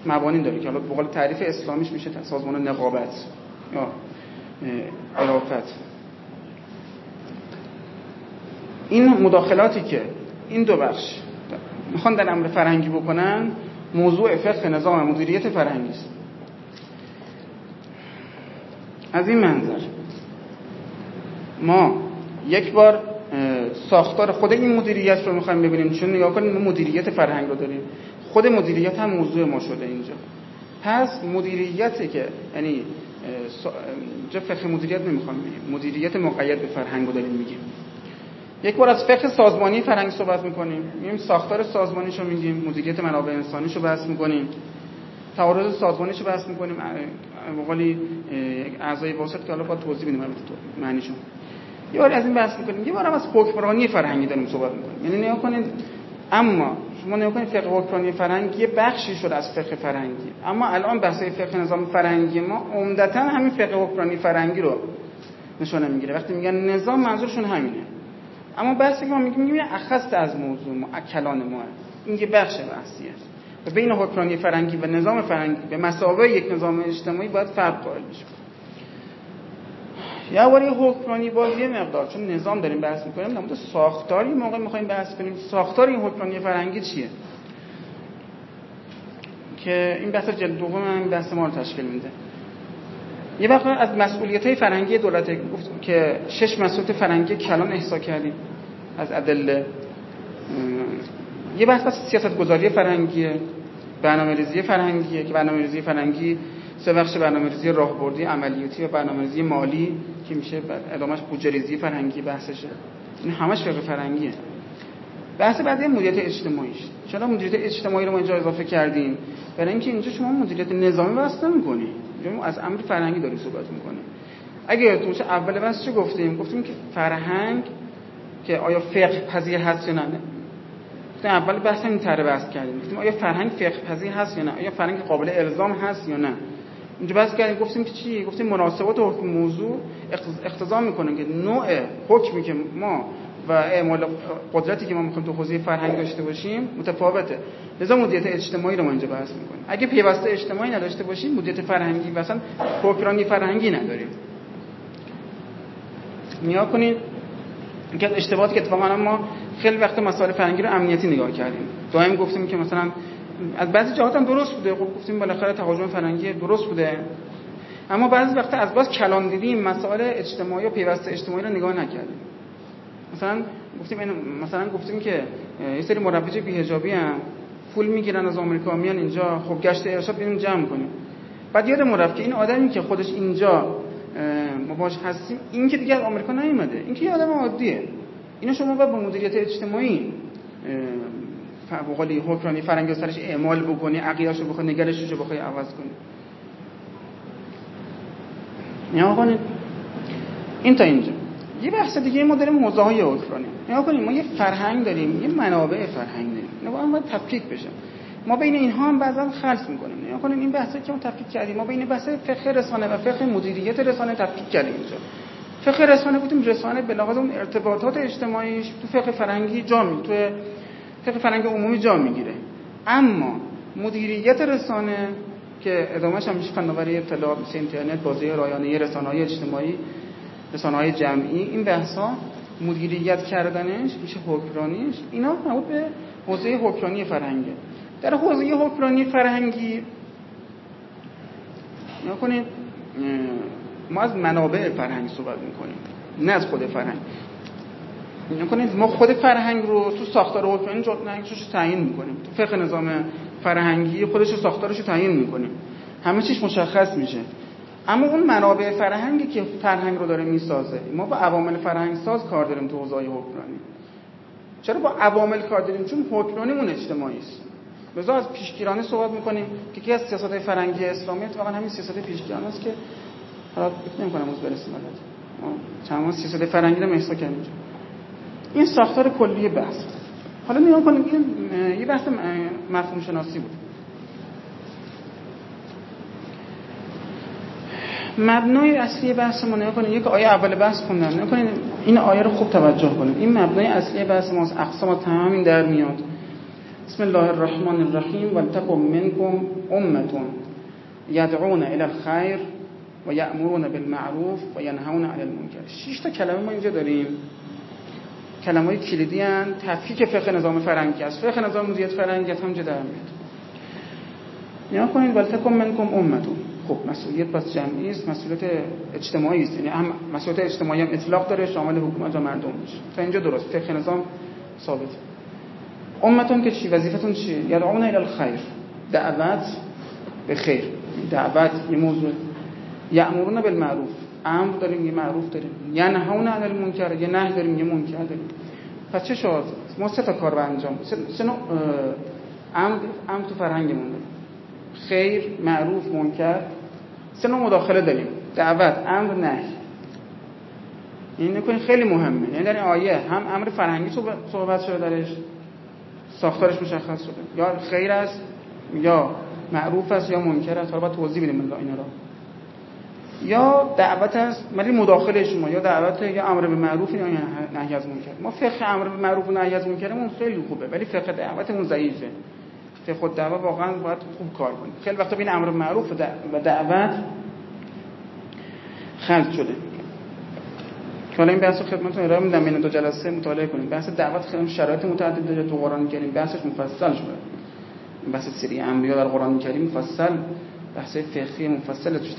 مبانی داره که حالا به قول تعریف اسلامیش میشه سازمان نقابت یا ارافت این مداخلاتی که این دو بخش می‌خوان در امر فرهنگی بکنن موضوع فقه نظام مدیریت فرهنگی است. از این منظر ما یک بار ساختار خود این مدیریت رو می‌خوایم ببینیم. چون نگاه کنیم مدیریت فرهنگ رو داریم. خود مدیریت هم موضوع ما شده اینجا. پس مدیریتی که یعنی اینجا فقه مدیریت نمی‌خوام بگیم. مدیریت مقید به فرهنگ رو داریم میگیم. یک بار از فقه سازمانی فرهنگ صحبت می‌کنیم. میگیم ساختار سازمانیشو میگیم مدیریت منابع انسانیشو بحث می‌کنیم. تعارض سازمانیشو بحث می‌کنیم. مقالی اعضای واسط که حالا با توضیح بدیم البته معنیشون یه بار از این بحث می‌کنیم. یه بار از حکمرانی فرهنگی داریم صحبت می‌کنیم. یعنی نگاه کنید اما شما نگاه کنید فقه حکمرانی فرهنگی یه بخشی شده از فقه فرهنگی. اما الان بحث فقه نظام فرهنگی ما عمدتا همین فقه حکمرانی فرهنگی رو نشانه می‌گیره. وقتی میگن نظام منظورشون همینه. اما بحثی که ما میگیم اخست از موضوع ما کلان ما این یه بخش بحثیه و بین حکمرانی فرهنگی و نظام فرهنگی به مسابقه یک نظام اجتماعی باید فرق قائل بشه. یا باری حکمرانی باز یه مقدار چون نظام داریم بحث می‌کنیم در مورد ساختاری موقع می‌خوایم بحث کنیم. ساختار این حکمرانی فرهنگی چیه؟ که این بحث جلد دوم این بحث ما رو تشکیل میده. یه وقت از مسئولیت های فرهنگی دولت گفت که شش مسئولیت فرهنگی کلان احسا کردیم از ادله. یه بحث از سیاست گذاری فرهنگی برنامه ریزی فرهنگیه که برنامه ریزی فرهنگی سه بخش برنامه ریزی راهبردی عملیاتی و برنامه ریزی مالی که میشه ادامش بودجه ریزی فرهنگی بحثشه. این همش فقه فرهنگیه. بحث بعدی مدیریت اجتماعیش چرا مدیریت اجتماعی رو ما اینجا اضافه کردیم؟ برای اینکه اینجا شما مدیریت نظامی واسه نمی‌کنی از امر فرهنگی داری صحبت می‌کنی. اگه یادتون باشه اول بحث چه گفتیم؟ گفتیم که فرهنگ که آیا فقه پذیر هست یا نه؟ گفتیم اول بحث این طرح بحث کردیم. گفتیم آیا فرهنگ فقه پذیر هست یا نه؟ آیا فرهنگ قابل الزام هست یا نه؟ اینجا بحث کردیم گفتیم که چی؟ گفتیم مناسبات حکم موضوع اقتضا می‌کنه که نوع حکمی که ما و اعمال قدرتی که ما می‌خوایم تو حوزه فرهنگ داشته باشیم متفاوته. لذا مدیریت اجتماعی رو ما اینجا بحث می‌کنیم. اگه پیوسته اجتماعی نداشته باشیم مدیریت فرهنگی و اصلا فرهنگی نداریم. نیا کنید که اشتباهاتی که اتفاقا ما خیلی وقت مسائل فرهنگی رو امنیتی نگاه کردیم. دائم گفتیم که مثلا از بعضی جهات هم درست بوده. خب گفتیم بالاخره تهاجم فرهنگی درست بوده. اما بعضی وقت از باز کلان دیدیم مسائل اجتماعی و پیوسته اجتماعی رو نگاه نکردیم. مثلا گفتیم مثلا گفتیم که یه سری مربی بی‌حجابی هم پول می‌گیرن از آمریکا میان اینجا. خب گشت ارشاد بریم جمع کنیم. بعد یادمون مربی که این آدمی که خودش اینجا ما باش هستیم این که دیگه از آمریکا نیومده. این که یه آدم عادیه. اینا شما باید با مدیریت اجتماعی فوقالی حکمرانی فرنگی سرش اعمال بکنی عقیده‌اشو بخوای نگرش رو بخوای عوض کنی. نیا این تا اینجا. یه بحث دیگه ما داریم حوزه های حکمرانی نیا کنیم ما یه فرهنگ داریم یه منابع فرهنگ داریم. اینا باید تفکیک بشه. ما بین اینها هم بعضا خلط می‌کنیم. نیا کنیم این بحثی که ما تفکیک کردیم ما بین بحث فقه رسانه و فقه مدیریت رسانه تفکیک کردیم اینجا. فقه رسانه بودیم رسانه به لحاظ اون ارتباطات اجتماعیش تو فقه فرهنگی جا می تو فقه فرهنگ عمومی جا می‌گیره. اما مدیریت رسانه که ادامهش هم میشه فناوری اطلاعات اینترنت بازی رایانه رسانه های اجتماعی رسانه های جمعی این بحث ها مدیریت کردنش میشه حکمرانیش اینا مربوط به حوزه حکمرانی فرهنگه. در حوزه حکمرانی فرهنگی کنید ما از منابع فرهنگ صحبت می‌کنیم نه از خود فرهنگ. کنید ما خود فرهنگ رو تو ساختار حکمرانی رو تعیین می‌کنیم. تو فقه نظام فرهنگی خودش ساختارش رو تعیین می‌کنیم. همه چیش مشخص میشه. اما اون منابع فرهنگی که فرهنگ رو داره می‌سازه ما با عوامل فرهنگ ساز کار داریم تو حوزه حکمرانی. چرا با عوامل کار داریم؟ چون حکمرانیمون اجتماعی است. لذا از پیشگیرانه صحبت می‌کنیم که یکی از سیاست فرهنگی اسلامی اتفاقا همین سیاست پیشگیرانه است که حالا فکر نمی‌کنم از برسیم البته چند سیاست فرهنگی رو محسا کردیم این ساختار کلی بحث. حالا نگاه کنیم یه بحث مفهوم شناسی بود. مبنای اصلی بحث ما نگاه کنید. یک آیه اول بحث خوندم کنید این آیه رو خوب توجه کنید. این مبنای اصلی بحث ماست. اقسام تمام در میاد. بسم الله الرحمن الرحیم. ولتکن منکم امتون یدعون الى الخیر و یأمرون بالمعروف و ینهون عن المنکر. شش تا کلمه ما اینجا داریم. کلمه های کلیدی هن. تفکیک فقه نظام فرنگی است. فقه نظام مدیریت فرنگی هم در میاد. نیا کنید. ولتکن منکم امتون. خب مسئولیت پس جمعی است مسئولیت اجتماعی است. یعنی هم مسئولیت اجتماعی هم اطلاق داره شامل حکومت و مردم میشه. تا اینجا درست. فقه نظام ثابت. امتون که چی؟ وظیفتون چی یدعون الی الخیر. دعوت به خیر. دعوت یه موضوع. یامرون بالمعروف. امر داریم یه معروف داریم. ینهون عن المنکر. یه نهی داریم یه منکر داریم. پس چه شد ما سه تا کار به انجام سه نوع امر امر تو فرهنگمون داریم. خیر معروف منکر. سه نوع مداخله داریم. دعوت امر نهی. این نکنین خیلی مهمه. یعنی در این آیه هم امر فرهنگی صحبت شده درش ساختارش مشخص شده. یا خیر است یا معروف است یا منکر است. حالا توضیح بدیم اینا را یا دعوت است ولی مداخله شما. یا دعوت یا امر به معروف یا نهی از منکر. ما فقه امر به معروف و نهی از منکرمون خیلی خوبه ولی فقه دعوتمون ضعیفه. فقه خود دعوت واقعا باید خوب کار کنیم خیلی وقتا بین امر معروف و دعوت خلط شده. حالا این بحث خدمتتون ارائه میدم. بین دو جلسه مطالعه کنیم. بحث دعوت خیلی شرایط متعدد داره تو قرآن کریم. بحثش مفصل شده. بحث سری انبیا در قرآن کریم مفصل. بحث فقهی مفصل. توش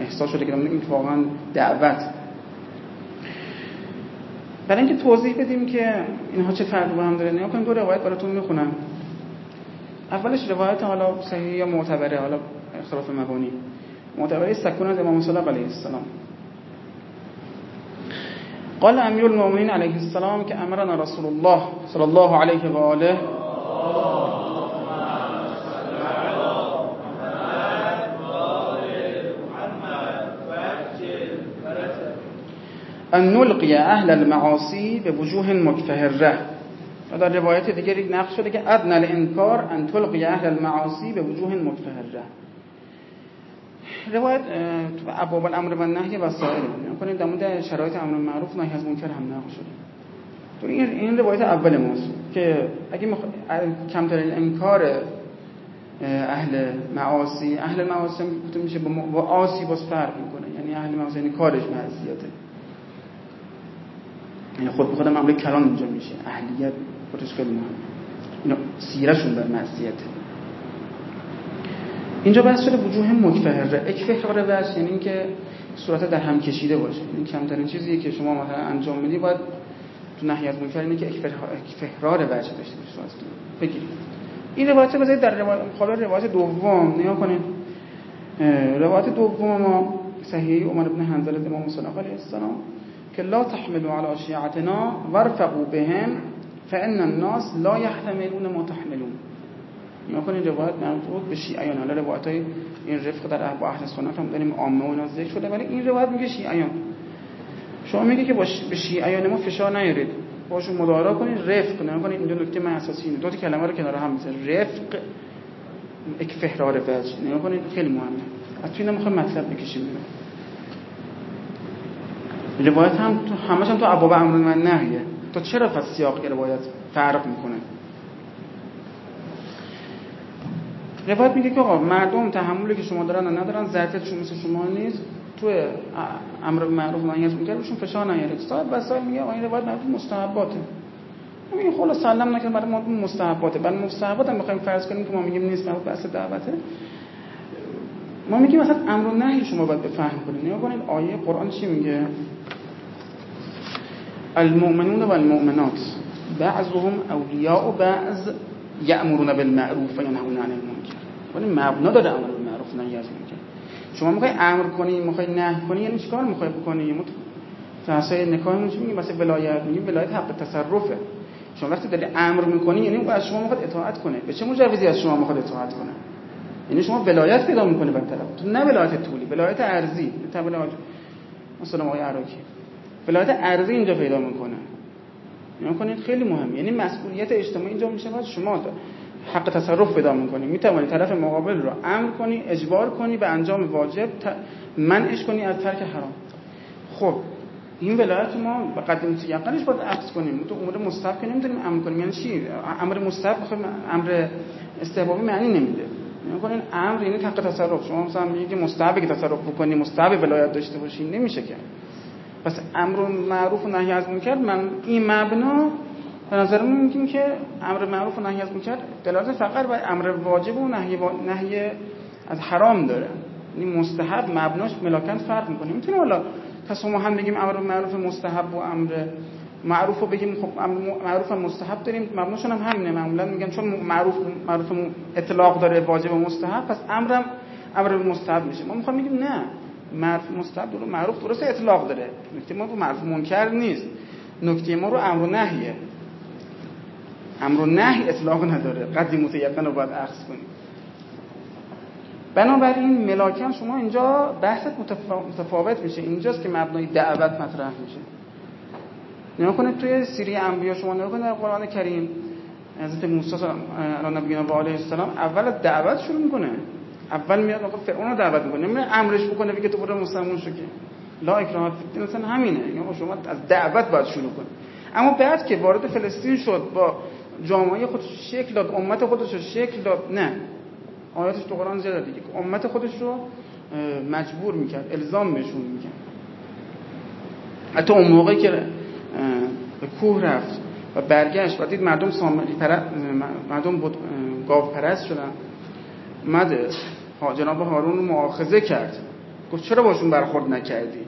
احساس شده که این واقعا دعوت. برای اینکه توضیح بدیم که اینها چه فرقی با هم داره نگاه کنیم دو روایت براتون می‌خونم. اولش روایت حالا صحیح یا معتبره؟ حالا اختلاف مبانی. معتبره سکون از امام صادق علیه السلام. قال امیر المؤمنین علیه السلام که امرنا رسول الله صلی الله علیه و آله. ان نلقی أهل المعاصی به وجوه مکفهره. و در روایت دیگری نقل شده که ادن الانکار ان تلقی اهل المعاصی به وجوه مکفهره روایت تو ابواب الامر و نهی و سائر کنید در مورد شرایط امر معروف نهی از منکر هم نقل شده. تو این این روایت اول ماست که اگه مخ... کمترین انکار اهل معاصی اهل معاصی گفته میشه با آسی باز فرق می‌کنه. یعنی اهل معاصی یعنی کارش معصیته یعنی خود به خودم امر کلان اینجا میشه. اهلیت. خودش خیلی مهمه اینا سیرشون بر معصیته اینجا بحث شده وجوه مکفهره اکفهره وجه یعنی اینکه صورت در هم کشیده باشه. این کمترین چیزی که شما مثلا انجام میدی باید تو نهی از منکر اینه که اکفهرار وجه داشته باشه. بگیرید. این روایت بذارید در روایت مقابل روایت دوم. نگاه کنید روایت دوم ما صحیح عمر بن حنظله امام صادق علیه السلام که لا تحملوا على شیعتنا ورفقوا بهم فان الناس لا يحتملون ما تحملون. نگاه کنید روایت مربوط به شیعیان. حالا روایت های این رفق در با اهل سنت هم داریم عامه و اینا شده ولی این روایت میگه شیعیان. شما میگه که به شیعیان ما فشار نیارید. باشون مدارا کنید رفق. نگاه کنید این دو نکته من اساسی اینه. دو تا کلمه رو کنار هم می‌ذاره رفق یک فهرار وجه. کنید خیلی مهمه. از توی نمی‌خوام مطلب بکشیم. روایت هم تو همش هم تو ابواب امر و نهیه. تو چرا پس سیاق روایت فرق می‌کنه؟ روایت میگه که آقا مردم تحملی که شما دارن و ندارن ظرفیتشون مثل شما نیست. تو امر به معروف و نهی از منکر بهشون فشار نیارید. صاحب وسایل میگه آقا این روایت مربوط مستحباته. این خلا سلام نکنه برای ما مستحباته. برای مستحبات هم بخوایم فرض کنیم که ما میگیم نیست مربوط به دعوته. ما میگیم مثلا امر و نهی شما باید بفهم کنید. نگاه کنید آیه قرآن چی میگه؟ المؤمنون والمؤمنات. بعضهم اولیاء بعض یأمرون بالمعروف و ینهون عن المنکر ولی مبنا داره امر بالمعروف و نهی از منکر. شما می‌خوای امر کنی می‌خوای نهی کنی یعنی چیکار می‌خوای بکنی؟ فاسای نکاح چی میگیم مثلا ولایت میگیم ولایت حق تصرفه. شما وقتی داری امر می‌کنی یعنی از شما می‌خواد اطاعت کنه. به چه مجوزی از شما می‌خواد اطاعت کنه؟ یعنی شما ولایت پیدا می‌کنه بر طرف تو. نه ولایت طولی ولایت تبع مثلا آقای عراقی ولایت ارزی اینجا پیدا می‌کنه. نگاه کنید خیلی مهم. یعنی مسئولیت اجتماعی اینجا میشه باید شما حق تصرف پیدا می‌کنی. می‌توانی طرف مقابل رو امر کنی اجبار کنی به انجام واجب منعش کنی از ترک حرام. خب این ولایت ما به قدیم یقینش باید عکس کنیم. تو امور مستحب که نمی‌تونیم امر کنیم. یعنی چی؟ امر مستحب بخوام امر استحبابی معنی نمیده. یعنی این امر یعنی حق تصرف. شما مثلا میگی که مستحبه که تصرف بکنی مستحب ولایت داشته باشی. نمیشه که. پس امر معروف و نهی از منکر من این مبنا به نظر من میگیم که امر معروف و نهی از منکر دلالت فقط بر امر واجب و نهی نهی از حرام داره. یعنی مستحب مبناش ملاکن فرق می‌کنه. می‌تونیم حالا پس ما هم بگیم امر معروف مستحب و امر معروف رو بگیم خب معروف هم مستحب داریم. مبناشون هم همینه. معمولا میگن چون معروف معروف اطلاق داره واجب و مستحب پس امرم امر مستحب میشه. ما می‌خوام بگیم نه. معروف مستحب درو معروف درست اطلاق داره. نکته ما رو معروف منکر نیست. نکته ما رو امر و نهیه. امر و نهی اطلاق نداره. قدیم متیقن رو باید عکس کنیم. بنابراین ملاکم شما اینجا بحثت متفاوت میشه. اینجاست که مبنای دعوت مطرح میشه. نگاه کنید توی سیری انبیا شما نگاه کنید در قرآن کریم حضرت موسی نبینا و علیه السلام اول دعوت شروع می‌کنه. اول میاد آقا فرعون رو دعوت می‌کنه. نمیره امرش بکنه بگه تو برو مسلمون شو که. لا اکراه فی مثلا همینه. یعنی شما از دعوت باید شروع کنید اما بعد که وارد فلسطین شد با جامعه خودش شکل داد امت خودش رو شکل داد نه. آیاتش تو قرآن زیاده دیگه. امت خودش رو مجبور می‌کرد الزام بهشون می‌کرد. حتی اون موقعی که به کوه رفت و برگشت و دید مردم سامری. مردم بود گاو پرست شدن. اومد جناب هارون رو مؤاخذه کرد. گفت چرا باشون برخورد نکردی؟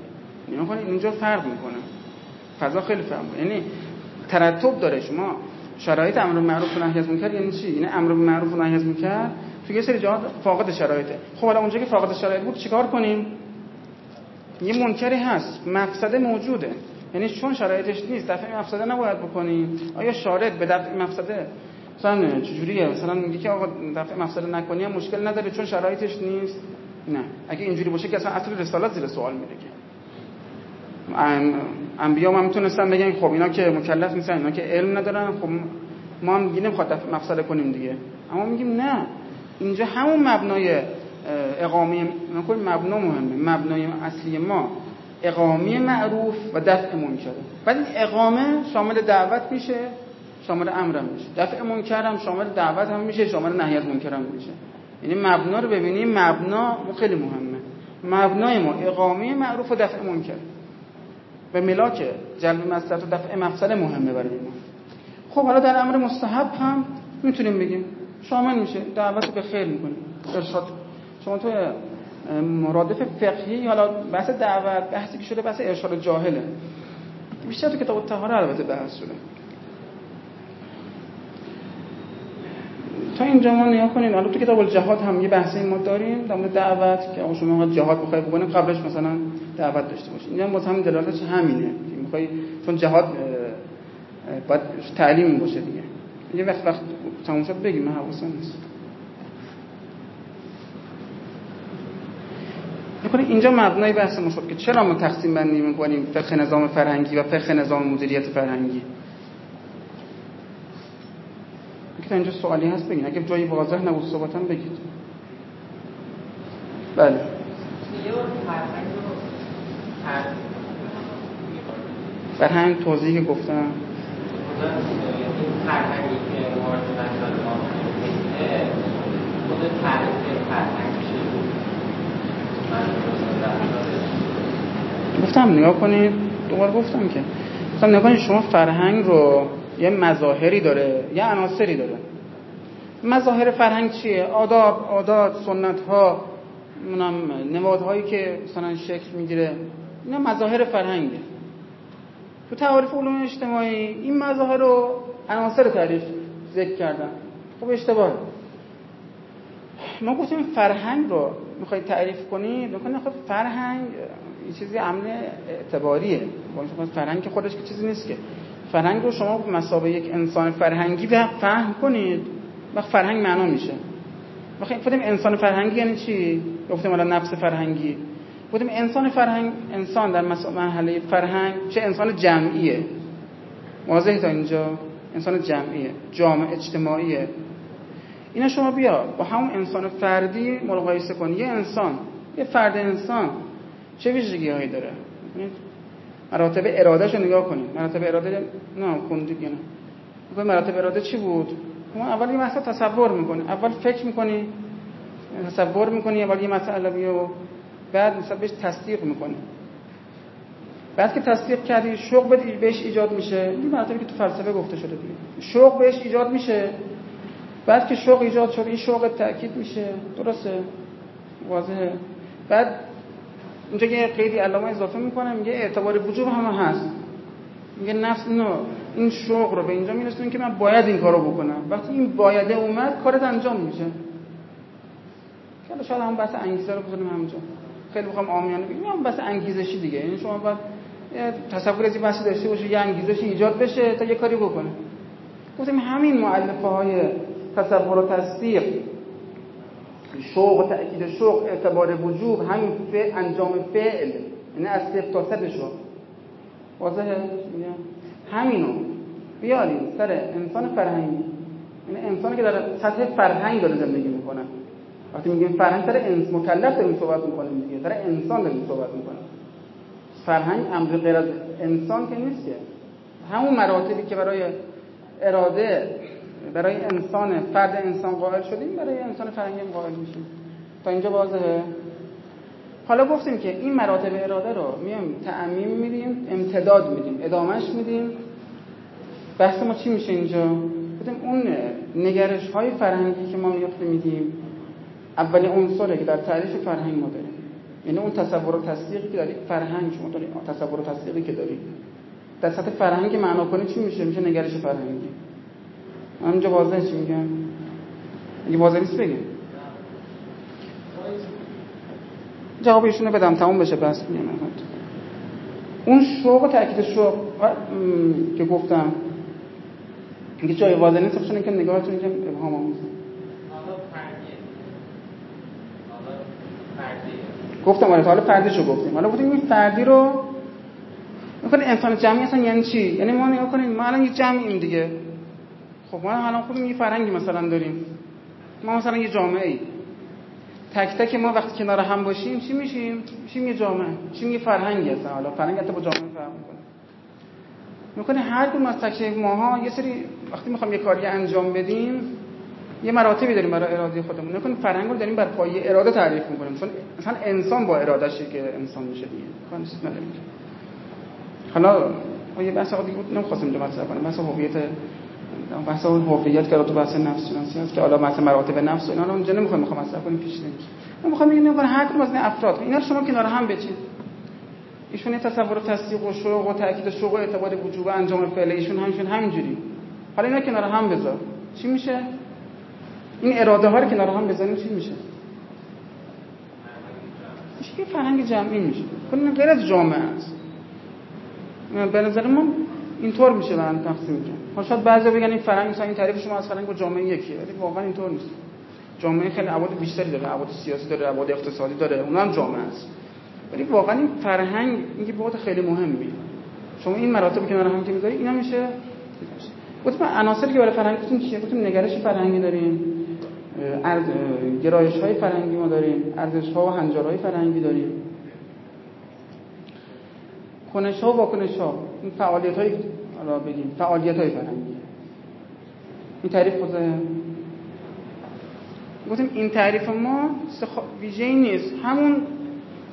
نگاه کنید اینجا فرق می‌کنه. فضا خیلی فرق یعنی ترتب داره شما. شرایط امر معروف و نهی از منکر یعنی چی؟ یعنی امر معروف و نهی از منکر تو یه سری جاها فاقد شرایطه. خب حالا اونجا که فاقد شرایط بود چیکار کنیم؟ یه منکری هست. مفسده موجوده. یعنی چون شرایطش نیست دفع مفسده نباید بکنیم. آیا شارد به دفع مفسده؟ مثلا چجوریه؟ مثلا میگه که آقا دفع مفسده نکنی هم مشکل نداره چون شرایطش نیست. نه. اگه اینجوری باشه که اصلا اصل رسالت زیر سوال میره که. انبیا هم می‌تونستن بگن خب اینا که مکلف نیستن اینا که علم ندارن خب ما هم دیگه نمی‌خواد دفع مفسده کنیم دیگه. اما میگیم نه. اینجا همون مبنای اقامه مبنا مهمه. مبنای اصلی ما اقامه معروف و دفع منکره بعد این اقامه شامل دعوت میشه. شامل امر میشه. دفع هم شامل دعوت هم میشه شامل نهی از هم میشه. یعنی مبنا رو ببینیم مبنا خیلی مهمه. مبنای ما اقامه معروف و دفع منکر. و ملاک جلب مصلحت و دفع مفسده مهمه برای ما. خب حالا در امر مستحب هم می‌تونیم بگیم. شامل میشه. دعوت به خیر می‌کنیم. ارشاد. شما تو مرادف فقهی حالا بحث دعوت بحثی که شده بحث ارشاد جاهله. بیشتر تو کتاب طهاره البته بحث شده. تا اینجا ما نیا کنیم. الان تو کتاب الجهاد هم یه بحثی ما داریم. در مورد دعوت که آقا شما جهاد بخواید بکنید قبلش مثلا دعوت داشته باشید اینجا باز هم دلالتش همینه می‌خوای چون جهاد باید تعلیم باشه دیگه. یه وقت وقت تموم شد بگیم. من حواسم نیست. می‌کنه اینجا مبنای بحث ما شد که چرا ما تقسیم بندی می‌کنیم؟ فقه نظام فرهنگی و فقه نظام مدیریت فرهنگی. که اینجا سوالی هست بگین. اگه جایی واضح نبود صحبتم بگید. بله. فرهنگ توضیحی که گفتم. که مورد گفتم نگاه کنید. دوباره گفتم که. گفتم نگاه کنید شما فرهنگ رو یه مظاهری داره یه عناصری داره. مظاهر فرهنگ چیه؟ آداب عادات سنت ها نمادهایی که مثلا شکل می‌گیره. اینا مظاهر فرهنگه. تو تعاریف علوم اجتماعی این مظاهر رو عناصر تعریف ذکر کردن. خب اشتباه. ما گفتیم فرهنگ رو می‌خواید تعریف کنید می‌خواید خب فرهنگ یه چیزی عمل اعتباریه. فرهنگ خودش که چیزی نیست که. فرهنگ رو شما مسابقه یک انسان فرهنگی فهم کنید. وقت فرهنگ معنا میشه. بخواید خودم انسان فرهنگی یعنی چی؟ گفتیم الان نفس فرهنگی. گفتیم انسان فرهنگ انسان در مرحله فرهنگ چه انسان جمعیه. واضح تا اینجا؟ انسان جمعیه جامع اجتماعیه. اینا شما بیا با همون انسان فردی مقایسه کن یه انسان یه فرد انسان چه ویژگی هایی داره مراتب ارادهش رو نگاه کنید مراتب اراده نه کندید یا نه. مراتب اراده چی بود؟ ما اول یه مسئله تصور می‌کنی. اول فکر می‌کنی تصور می‌کنی اول یه مسئله و بعد مثلا بهش تصدیق می‌کنی. بعد که تصدیق کردی شوق بهش ایجاد میشه. این مراتبی که تو فلسفه گفته شده دیگه. شوق بهش ایجاد میشه. بعد که شوق ایجاد شده این شوق تاکید میشه. درسته؟ واضحه. بعد اینجا یه قیدی علامه اضافه می‌کنه میگه اعتبار وجوب هم هست. میگه نفس اینو این شوق رو به اینجا میرسونه که من باید این کارو بکنم. وقتی این بایده اومد کارت انجام میشه. حالا شاید هم بحث انگیزه رو بزنیم همونجا. خیلی بخوام آمیانه بگیم هم بحث انگیزشی دیگه. یعنی شما باید تصور از این بحثی داشته باشه یه انگیزشی ایجاد بشه تا یه کاری بکنه. گفتیم همین معلفه های تصور و تصدیق شوق تأکید شوق اعتبار وجوب همین فعل انجام فعل. یعنی از صفر تا صد شوق. واضحه؟ همینو. بیاریم سر انسان فرهنگی یعنی انسانی که در سطح فرهنگ داره زندگی می‌کنه. وقتی میگیم فرهنگ سر انس مکلف داریم صحبت می‌کنیم دیگه. سر انسان داریم صحبت می‌کنیم. فرهنگ امر غیر از انسان که نیست که. همون مراتبی که برای اراده برای انسان فرد انسان قائل شدیم برای انسان فرهنگی قائل میشیم. تا اینجا واضحه؟ حالا گفتیم که این مراتب اراده رو میایم تعمیم میدیم امتداد میدیم ادامهش میدیم. بحث ما چی میشه اینجا؟ بودیم اون نگرش های فرهنگی که ما میافته میدیم اولین عنصره که در تعریف فرهنگ ما داریم. یعنی اون تصور و تصدیقی که داریم فرهنگ شما داریم تصور و تصدیقی که داریم در سطح فرهنگ معنا کنه چی میشه؟ میشه نگرش فرهنگی. اینجا واضحه چی میگم اگه واضح نیست بگم جواب ایشونو بدم تموم بشه بس. میگم اون شوق و تاکید شوق که گفتم. اینکه جای واضح نیست خودشون که نگاهتون اینجا ابهام آمیزه گفتم آره حالا فردیشو گفتیم. حالا گفتیم این فردی رو می‌کنه انسان جمعی اصلا یعنی چی؟ یعنی ما نگاه کنیم ما الان یه جمعیم دیگه. خب ما الان خودمون یه فرهنگی مثلا داریم. ما مثلا یه جامعه ای تک تک ما وقتی کنار هم باشیم چی میشیم؟ میشیم یه جامعه. میشیم یه فرهنگی هستن حالا فرهنگ حتی با جامعه فرق می‌کنه. می‌کنه هر کدوم از تک ماها یه سری وقتی می‌خوام یه کاری انجام بدیم یه مراتبی داریم برای اراده خودمون. نکن فرهنگ رو داریم بر پایه اراده تعریف می‌کنیم. چون مثلا انسان با ارادهشه که انسان میشه دیگه. حالا یه بحث دیگه بود. نمی‌خواستم اینجا مطرح کنم. بحث هویت بحث اون هویت که تو بحث نفس شناسی هست که حالا مثلا مراتب نفس و اینا رو اونجا نمی‌خوام می‌خوام مطرح کنیم پیش نمیشه من می‌خوام بگم نمی‌خوام هر کدوم از این افراد اینا رو شما کنار هم بچین. ایشون یه تصور تصدیق و شوق و تاکید شوق و اعتبار وجوب انجام فعل ایشون همشون همینجوری. حالا اینا کنار هم بذار. چی میشه؟ این اراده ها رو کنار هم بزنیم چی میشه؟ میشه یه فرهنگ جمعی میشه. کن غیر از جامعه است. به نظر من اینطور میشه من تقسیم جان شاید بعضی بگن این فرهنگ مثلا این تعریف شما از فرهنگ با جامعه یکیه ولی واقعا اینطور نیست. جامعه خیلی ابعاد بیشتری داره ابعاد سیاسی داره ابعاد اقتصادی داره اونها هم جامعه است. ولی واقعا این فرهنگ این بعد خیلی مهمی. شما این مراتب کنار هم که می‌ذاری اینا میشه. گفتم عناصری که برای فرهنگتون چیه؟ گفتم نگرش فرهنگی داریم گرایش های فرهنگی ما داریم ارزش ها و هنجارهای فرهنگی داریم. کنش ها و واکنش ها. این فعالیت های را بگیم فعالیت های فرهنگی. این تعریف خود گفتیم این تعریف ما ویژه نیست. همون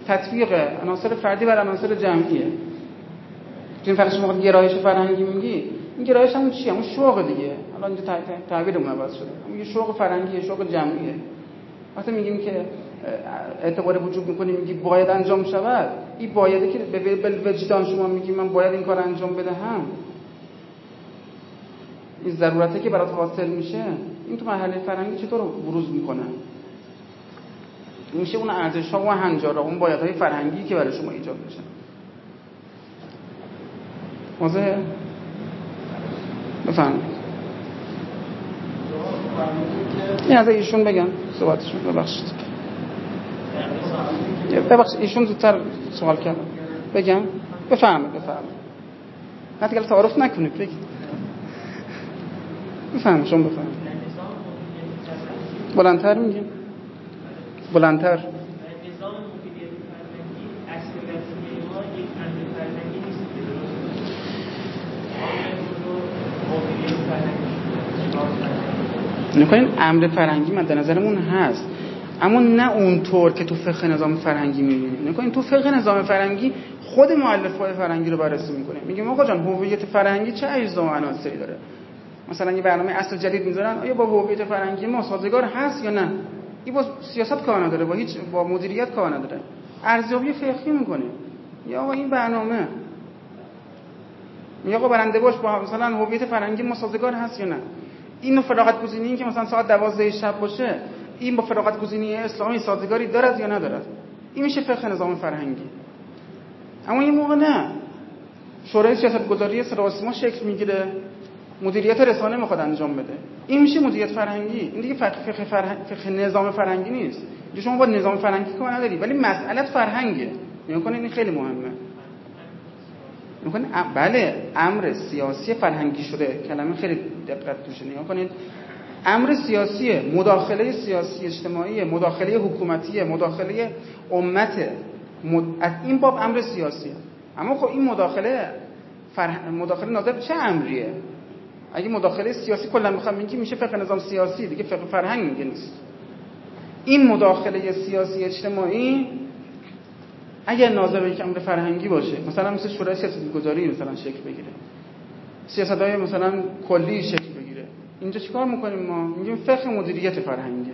تطبیق عناصر فردی بر عناصر جمعیه. این فرض شما گرایش فرهنگی میگی. این گرایش همون چیه؟ همون شوق دیگه. الان اینجا تعبیرمون عوض شده. همون یه شوق فرهنگی شوق جمعیه. وقتی میگیم که اعتبار وجود می‌کنیم میگی باید انجام شود. این بایده که به وجدان شما میگی من باید این کار انجام بدهم. این ضرورته که برات حاصل میشه. این تو مرحله فرهنگی چطور بروز می‌کنه؟ میشه اون ارزش ها و هنجارا اون های فرهنگی که برای شما ایجاد بشه واضحه؟ بفهم این از ایشون بگم. صحبتشون ببخشید. ببخشید ایشون زودتر سوال کردم بگم؟ بفهمید بفهمید نه دیگه تعارف نکنید بگید. بفهم شما بفهم بلندتر میگیم بلندتر. نکنین امر فرهنگی مد نظرمون هست. اما نه اونطور که تو فقه نظام فرهنگی می‌بینیم نکنین تو فقه نظام فرهنگی خود مؤلف های فرهنگی رو بررسی می‌کنه. میگیم آقا جان هویت فرهنگی چه اجزا و عناصری داره؟ مثلا یه برنامه اصل جدید می‌ذارن آیا با هویت فرهنگی ما سازگار هست یا نه؟ این با سیاست کار نداره با هیچ با مدیریت کار نداره. ارزیابی فقهی می‌کنه. یا آقا این برنامه. میگه آقا برنده باش با مثلا هویت فرهنگی ما سازگار هست یا نه؟ اینو فراغت گزینی که مثلا ساعت 12 شب باشه. این با فراغت گزینی اسلامی سازگاری دارد یا ندارد؟ این میشه فقه نظام فرهنگی. اما این موقع نه. شورای سیاست گذاری ما شکل می‌گیره. مدیریت رسانه می‌خواد انجام بده. این میشه مدیریت فرهنگی. این دیگه فقه, فرهنگ، فقه نظام فرهنگی نیست. شما با نظام فرهنگی کار نداری. ولی مسئلت فرهنگه. نگاه این خیلی مهمه. می‌کنید بله امر سیاسی فرهنگی شده. کلمه خیلی دقت توشه. نگاه کنید امر سیاسی مداخله سیاسی اجتماعی مداخله حکومتی مداخله امت. از این باب امر سیاسی اما خب این مداخله فرح... مداخله ناظر چه امریه؟ اگه مداخله سیاسی کلا می‌خوام میگی میشه فقه نظام سیاسی دیگه فقه فرهنگ میگه نیست. این مداخله سیاسی اجتماعی اگر ناظر به یک امر فرهنگی باشه مثلا مثل شورای سیاست گذاری مثلا شکل بگیره. سیاست های مثلا کلی شکل اینجا چیکار می‌کنیم ما؟ میگیم فقه مدیریت فرهنگی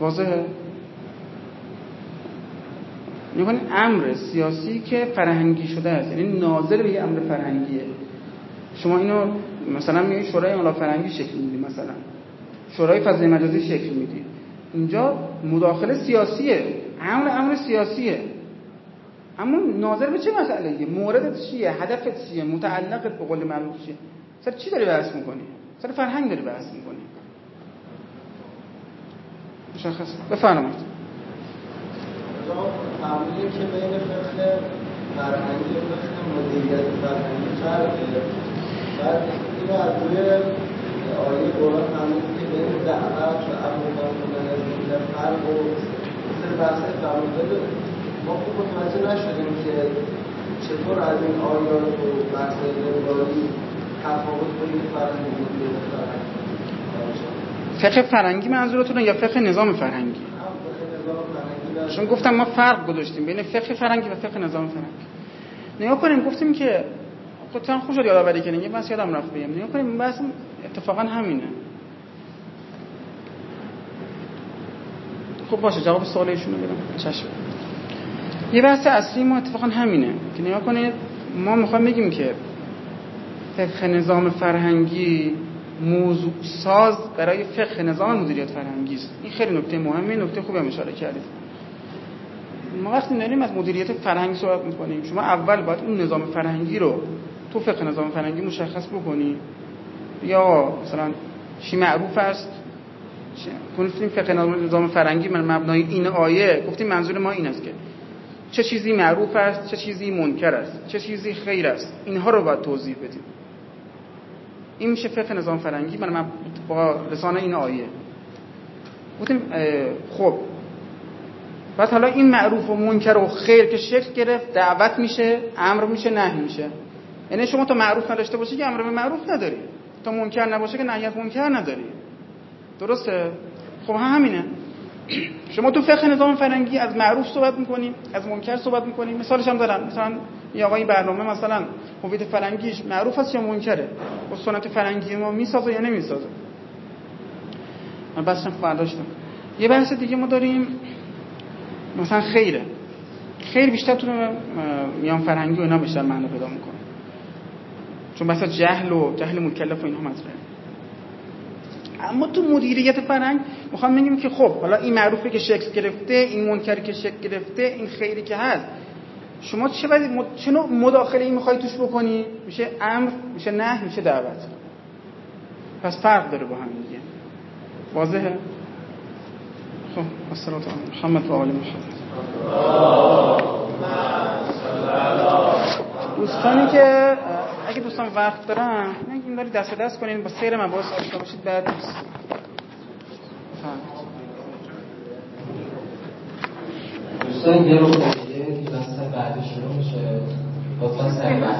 واضحه؟ میگن امر سیاسی که فرهنگی شده است. یعنی ناظر به یه امر فرهنگیه. شما اینو مثلا میگید شورای املا فرهنگی شکل میدی مثلا. شورای فضای مجازی شکل میدی اینجا مداخله سیاسیه. امر امر سیاسیه. اما ناظر به چه مسئله موردت چیه؟ هدفت چیه؟ متعلقت به قول معروف چیه؟ سر چی داری بحث می‌کنی؟ سر فرهنگ داری بحث می‌کنی. مشخص. بفرمایید. تعاملی که بین فقه فرهنگی فقه مدیریت فرهنگی فرقه. بعد اینو از روی آیه قرآن فهمید که بین دعوت و امر در فرق و مثل بحث تعامل ما خوب متوجه نشدیم که چطور از این آیات و بحث نگاری فقه فرهنگی منظورتون یا فقه نظام فرهنگی؟ چون گفتم ما فرق گذاشتیم بین فقه فرهنگی و فقه نظام فرهنگی. نگاه کنیم گفتیم که خودتون خوش شد یادآوری کنیم یه بس یادم رفت بگم. نگاه کنیم بس اتفاقا همینه. خب باشه جواب سوال ایشونو بدم. چشم. یه بحث اصلی ما اتفاقا همینه که نگاه کنید ما می‌خوایم بگیم که فقه نظام فرهنگی موضوع ساز برای فقه نظام مدیریت فرهنگی است. این خیلی نکته مهمه نکته خوبی هم اشاره کردید. ما وقتی داریم از مدیریت فرهنگی صحبت می‌کنیم شما اول باید اون نظام فرهنگی رو تو فقه نظام فرهنگی مشخص بکنی. یا مثلا چی معروف است. گفتیم فقه نظام فرهنگی من مبنای این آیه گفتیم منظور ما این است که چه چیزی معروف است چه چیزی منکر است چه چیزی خیر است. اینها رو باید توضیح بدیم. این میشه فقه نظام فرنگی من با رسانه این آیه. گفتیم خب. بعد حالا این معروف و منکر و خیر که شکل گرفت دعوت میشه امر میشه نهی میشه. یعنی شما تا معروف نداشته باشی که امر به معروف نداری. تا منکر نباشه که نهی از منکر نداری. درسته؟ خب همینه. شما تو فقه نظام فرنگی از معروف صحبت می‌کنیم از منکر صحبت می‌کنیم مثالش هم دارم. مثلا یا آقا این برنامه مثلا هویت فرنگیش معروف است یا منکره؟ با سنت فرنگی ما می‌سازه یا نمی‌سازه؟ من بحثم برداشتم. یه بحث دیگه ما داریم مثلا خیره. خیر بیشتر تو میان فرنگی و اینا بیشتر معنی پیدا می‌کنه. چون مثلا جهل و جهل مکلف و اینها مطرحه. اما تو مدیریت فرهنگ می‌خوام بگیم که خب حالا این معروفه که شکل گرفته این منکری که شکل گرفته این خیری که هست. شما چه باید. چه نوع مداخله ای می‌خوای توش بکنی؟ میشه امر میشه نه میشه دعوت. پس فرق داره با هم دیگه. واضحه؟ خب السلام محمد و آل محمد. دوستانی که اگه دوستان وقت دارن این داری دست دست کنین. با سیر مباحث آشنا باشید بعد دوستان دیگه کلاس بعدی شروع میشه. لطفا سریع.